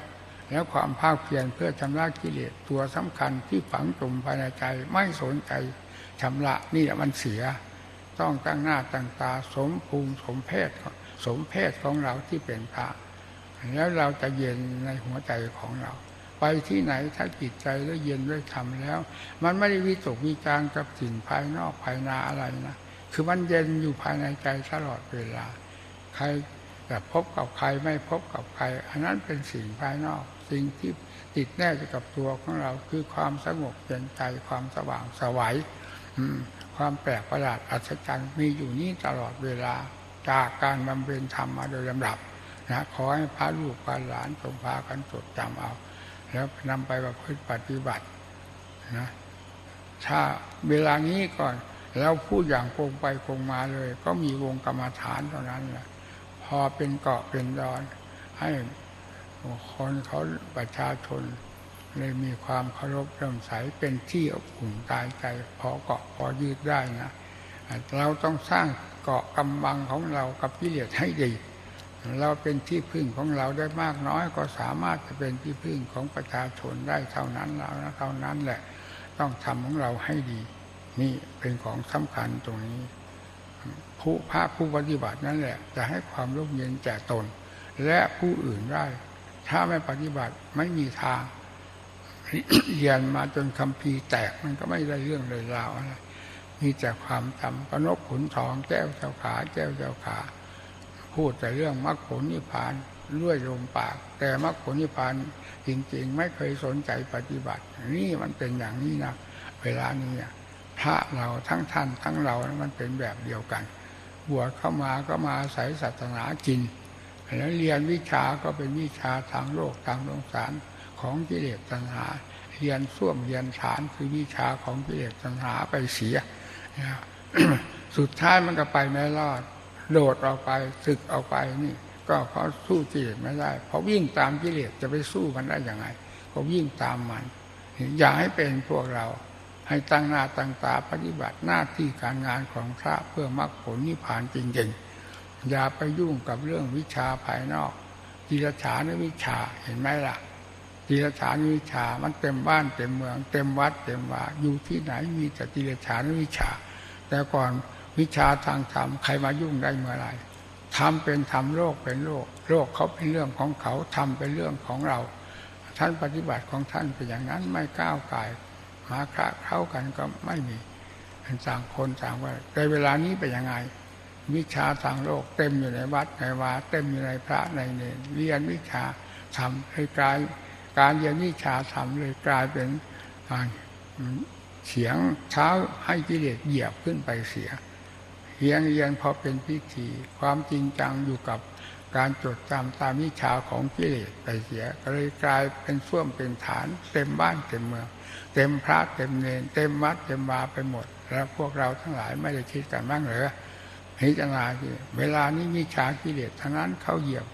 แล้วความภาคเพียรเพื่อชำระกิเลสตัวสำคัญที่ฝังจมภายในใจไม่สนใจชำระนี่แหละมันเสีย ต้องตั้งหน้าตั้งตาสมภูมิสมเพศสมเพศของเราที่เป็นพระ แล้วเราจะเย็นในหัวใจของเรา ไปที่ไหนถ้าจิตใจแล้วเย็นด้วยธรรมแล้ว มันไม่ได้วิตกวิจารกับสิ่งภายนอกภายนาอะไรนะคือมันเย็นอยู่ภายในใจตลอดเวลา ใครแต่พบกับใครไม่พบกับใคร อันนั้นเป็นสิ่งภายนอก สิ่งที่ติดแน่กับตัวของเราคือความสงบเย็นใจความสว่างสวัยความแปลกประหลาดอัศจรรย์มีอยู่นี่ตลอดเวลาจากการบำเพ็ญธรรมมาโดยลำดับ นะขอให้พระลูกพระหลานจงพากันจดจำเอา แล้วนำไปประพฤติปฏิบัตินะถ้าเวลานี้ก่อน แล้วพูดอย่างคงไปคงมาเลย ก็มีวงกรรมฐานเท่านั้นแหละพอเป็นเกาะเป็นดอน ให้คนเขาประชาชนเลยมีความเคารพเริ่มใสเป็นที่อบอุ่นตายใจพอเกาะพอยืดได้นะ เราต้องสร้างเกาะกำบังของเรากับพิเลศให้ดี เราเป็นที่พึ่งของเราได้มากน้อยก็สามารถจะเป็นที่พึ่งของประชาชนได้เท่านั้นแล้วนะเท่านั้นแหละ ต้องทำของเราให้ดี นี่เป็นของสำคัญตรงนี้ ผู้พระผู้ปฏิบัตินั่นแหละ จะให้ความร่มเย็นแก่ตน และผู้อื่นได้ ถ้าไม่ปฏิบัติไม่มีทางเรียนมาจนคำพีแตกมันก็ไม่ได้เรื่องเลยราวอะไรมีแต่ความจำปนกขุนทองแก้วเจ้าขาแก้วเจ้าขา พูดแต่เรื่องมรรคผลนิพพานด้วยลมปาก แต่มรรคผลนิพพานจริง ๆ ไม่เคยสนใจปฏิบัติ นี่มันเป็นอย่างนี้นะเวลานี้พระเราทั้งท่านทั้งเรามันเป็นแบบเดียวกัน บวชเข้ามาก็มาอาศัยศาสนากินแล้วเรียนวิชาก็เป็นวิชาทางโลกทางสงสารของกิเลสตัณหา เรียนส้วมเรียนฐานคือวิชาของกิเลสตัณหาไปเสีย สุดท้ายมันก็ไปไม่รอด โดดออกไปศึกออกไปนี่ ก็เพราะสู้กิเลสไม่ได้เพราะวิ่งตามกิเลสจะไปสู้มันได้ยังไงก็วิ่งตามมัน อย่าให้เป็นพวกเรา ให้ตั้งหน้าตั้งตาปฏิบัติหน้าที่การงานของพระเพื่อมรรคผลนิพพานจริงๆ อย่าไปยุ่งกับเรื่องวิชาภายนอกจิรฉานวิชาเห็นไหมล่ะจิรฉานวิชามันเต็มบ้านเต็มเมือง เต็มวัดเต็มว่าอยู่ที่ไหนมีแต่จิรฉานวิชา แต่ก่อน วิชาทางธรรมใครมายุ่งได้เมื่อไรทำเป็นธรรมโลกเป็นโลก โลกเขาเป็นเรื่องของเขาทำเป็นเรื่องของเรา ท่านปฏิบัติของท่านเป็นอย่างนั้นไม่ก้าวไก่มาคระเข้ากันก็ไม่มีเป็นต่างคนต่างว่าในเวลานี้เป็นยังไง วิชาทางโลกเต็มอยู่ในวัดในวาเต็มอยู่ในพระในเนรเรียนวิชาทำให้กลายการเรียนวิชาทำเลยกลายเป็นเสียงเช้าให้กิเลสเหยียบขึ้นไปเสีย เรียนเรียนพอเป็นพิธีความจริงจังอยู่กับการจดจำตามวิชาของกิเลสไปเสียก็เลยกลายเป็นส่วมเป็นฐาน เต็มบ้านเต็มเมือง เต็มพระเต็มเนรเต็มวัดเต็มวาไปหมด แล้วพวกเราทั้งหลายไม่ได้คิดกันบ้างเหรอพิจารณาเวลานี้วิชากิเลสทั้งนั้นเขาเหยียบ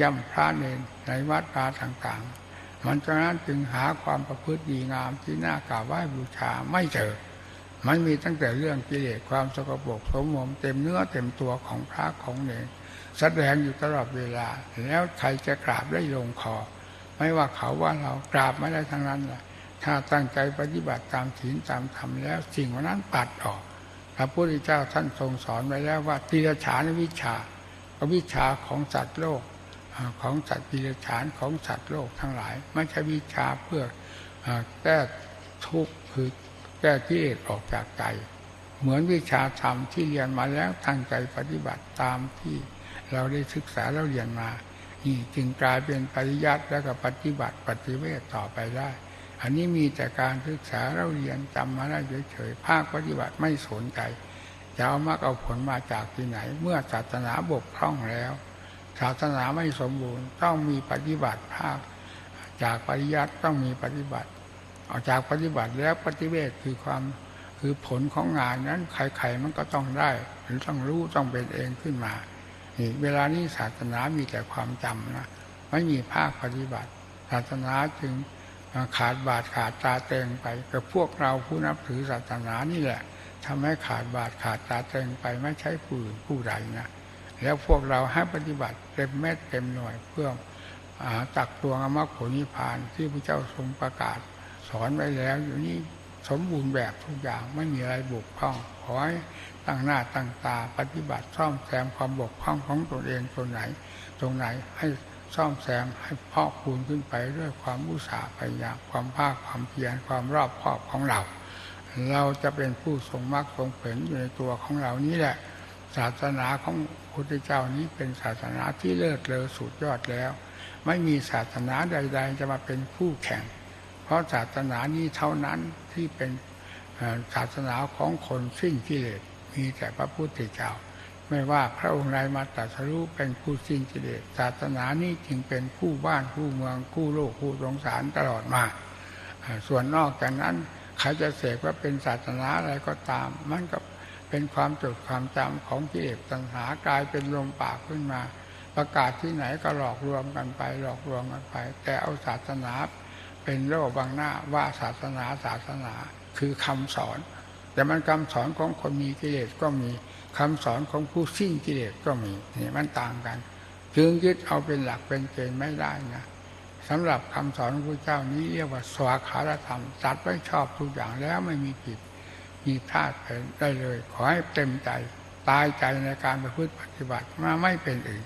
ย่ำพระเนรในวัดปาต่างๆ มันฉะนั้นจึงหาความประพฤติดีงามที่น่ากราบไหว้บูชาไม่เจอ มันมีตั้งแต่เรื่องกิเลสความสกปรกสมมมเต็มเนื้อเต็มตัวของพระของเนรแสดงอยู่ตลอดเวลา แล้วใครจะกราบได้ลงคอ ไม่ว่าเขาว่าเรากราบไม่ได้ทั้งนั้นแหละถ้าตั้งใจปฏิบัติตามศีลตามธรรมแล้วสิ่งวันนั้นปัดออกพระพุทธเจ้าท่านทรงสอนไว้แล้วว่าติรฉานวิชาวิชาของสัตว์โลกของสัตว์ติรฉานของสัตว์โลกทั้งหลายไม่ใช่วิชาเพื่อแก้ทุกข์ แก้กิเลสออกจากใจ เหมือนวิชาธรรมที่เรียนมาแล้วตั้งใจปฏิบัติตามที่เราได้ศึกษาแล้วเรียนมา นี่จึงกลายเป็นปริยัติแล้วก็ปฏิบัติปฏิเวทต่อไปได้ อันนี้มีแต่การศึกษาเราเรียนจำมาได้เฉยๆภาคปฏิบัติไม่สนใจจะเอามากเอาผลมาจากที่ไหน เมื่อศาสนาบกพร่องแล้วศาสนาไม่สมบูรณ์ ต้องมีปฏิบัติภาค จากปริยัติต้องมีปฏิบัติ ออกจากปฏิบัติแล้วปฏิเวทคือความคือผลของงานนั้นใครๆมันก็ต้องได้ หรือต้องรู้ต้องเป็นเองขึ้นมานี่เวลานี้ศาสนามีแต่ความจำนะไม่มีภาคปฏิบัติ ศาสนาจึงขาดบาดขาดตาเตงไปกับพวกเราผู้นับถือศาสนานี่แหละทำให้ขาดบาดขาดตาเตงไปไม่ใช่ผู้อื่นผู้ใดนะแล้วพวกเราให้ปฏิบัติเต็มเม็ดเต็มหน่วยเพื่อตักตวงอมรรคผลนิพพานที่พระเจ้าทรงประกาศ สอนไว้แล้ว อยู่นี่สมบูรณ์แบบทุกอย่างไม่มีอะไรบกพร่องขอให้ตั้งหน้าตั้งตาปฏิบัติซ่อมแซมความบกพร่องของตนเองตรงไหน ตรงไหนให้ซ่อมแซมให้พอกคูณขึ้นไปด้วยความอุตสาห์พยายามความภาคความเพียรความรอบคอบของเรา เราจะเป็นผู้ทรงมรรคทรงผลอยู่ในตัวของเรานี้แหละ ศาสนาของพุทธเจ้านี้เป็นศาสนาที่เลิศเลอสุดยอดแล้ว ไม่มีศาสนาใด ๆ จะมาเป็นคู่แข่ง ราะศาสนานี้เท่านั้นที่เป็นศาสนาของคนสิ้นกิเลสมีแต่พระพุทธเจ้า ไม่ว่าพระองค์ใดมาตรัสรู้เป็นผู้สิ้นกิเลสศาสนานี้จึงเป็นคู่บ้านคู่เมืองคู่โลกคู่สงสารตลอดมา ส่วนนอกจากนั้นใครจะเสกว่าเป็นศาสนาอะไรก็ตาม มันก็เป็นความจดความจำของกิเลสตัณหากลายเป็นลมปากขึ้นมา ประกาศที่ไหนก็หลอกลวงกันไปหลอกลวงกันไป แต่เอาศาสนา เป็นโลกบางหน้าว่าศาสนาศาสนาคือคำสอน แต่มันคำสอนของคนมีกิเลสก็มีคำสอนของผู้สิ้นกิเลสก็มีนี่มันต่างกัน จึงยึดเอาเป็นหลักเป็นเกณฑ์ไม่ได้นะสำหรับคำสอนของพระเจ้านี้เรียกว่าสวาขาธรรมจัดไว้ชอบทุกอย่างแล้วไม่มีผิดมีพลาดไปได้เลย ขอให้เต็มใจตายใจในการประพฤติปฏิบัติมาไม่เป็นอื่น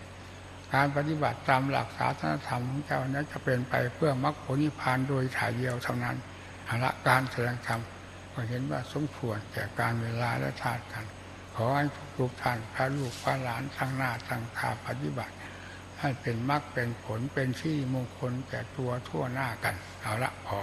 การปฏิบัติตามหลักศาสนธรรมของเจ้านี้จะเป็นไปเพื่อมรรคผลนิพพานโดยถ่ายเดียวเท่านั้นอาละการแสดงธรรมก็เห็นว่าสมควรแก่การเวลาและชาติกัน ขอให้ทุกท่านพระลูกพระหลานทั้งหน้าทั้งตาปฏิบัติ ให้เป็นมรรคเป็นผลเป็นที่มงคลแก่ตัวทั่วหน้ากัน เอาละพอ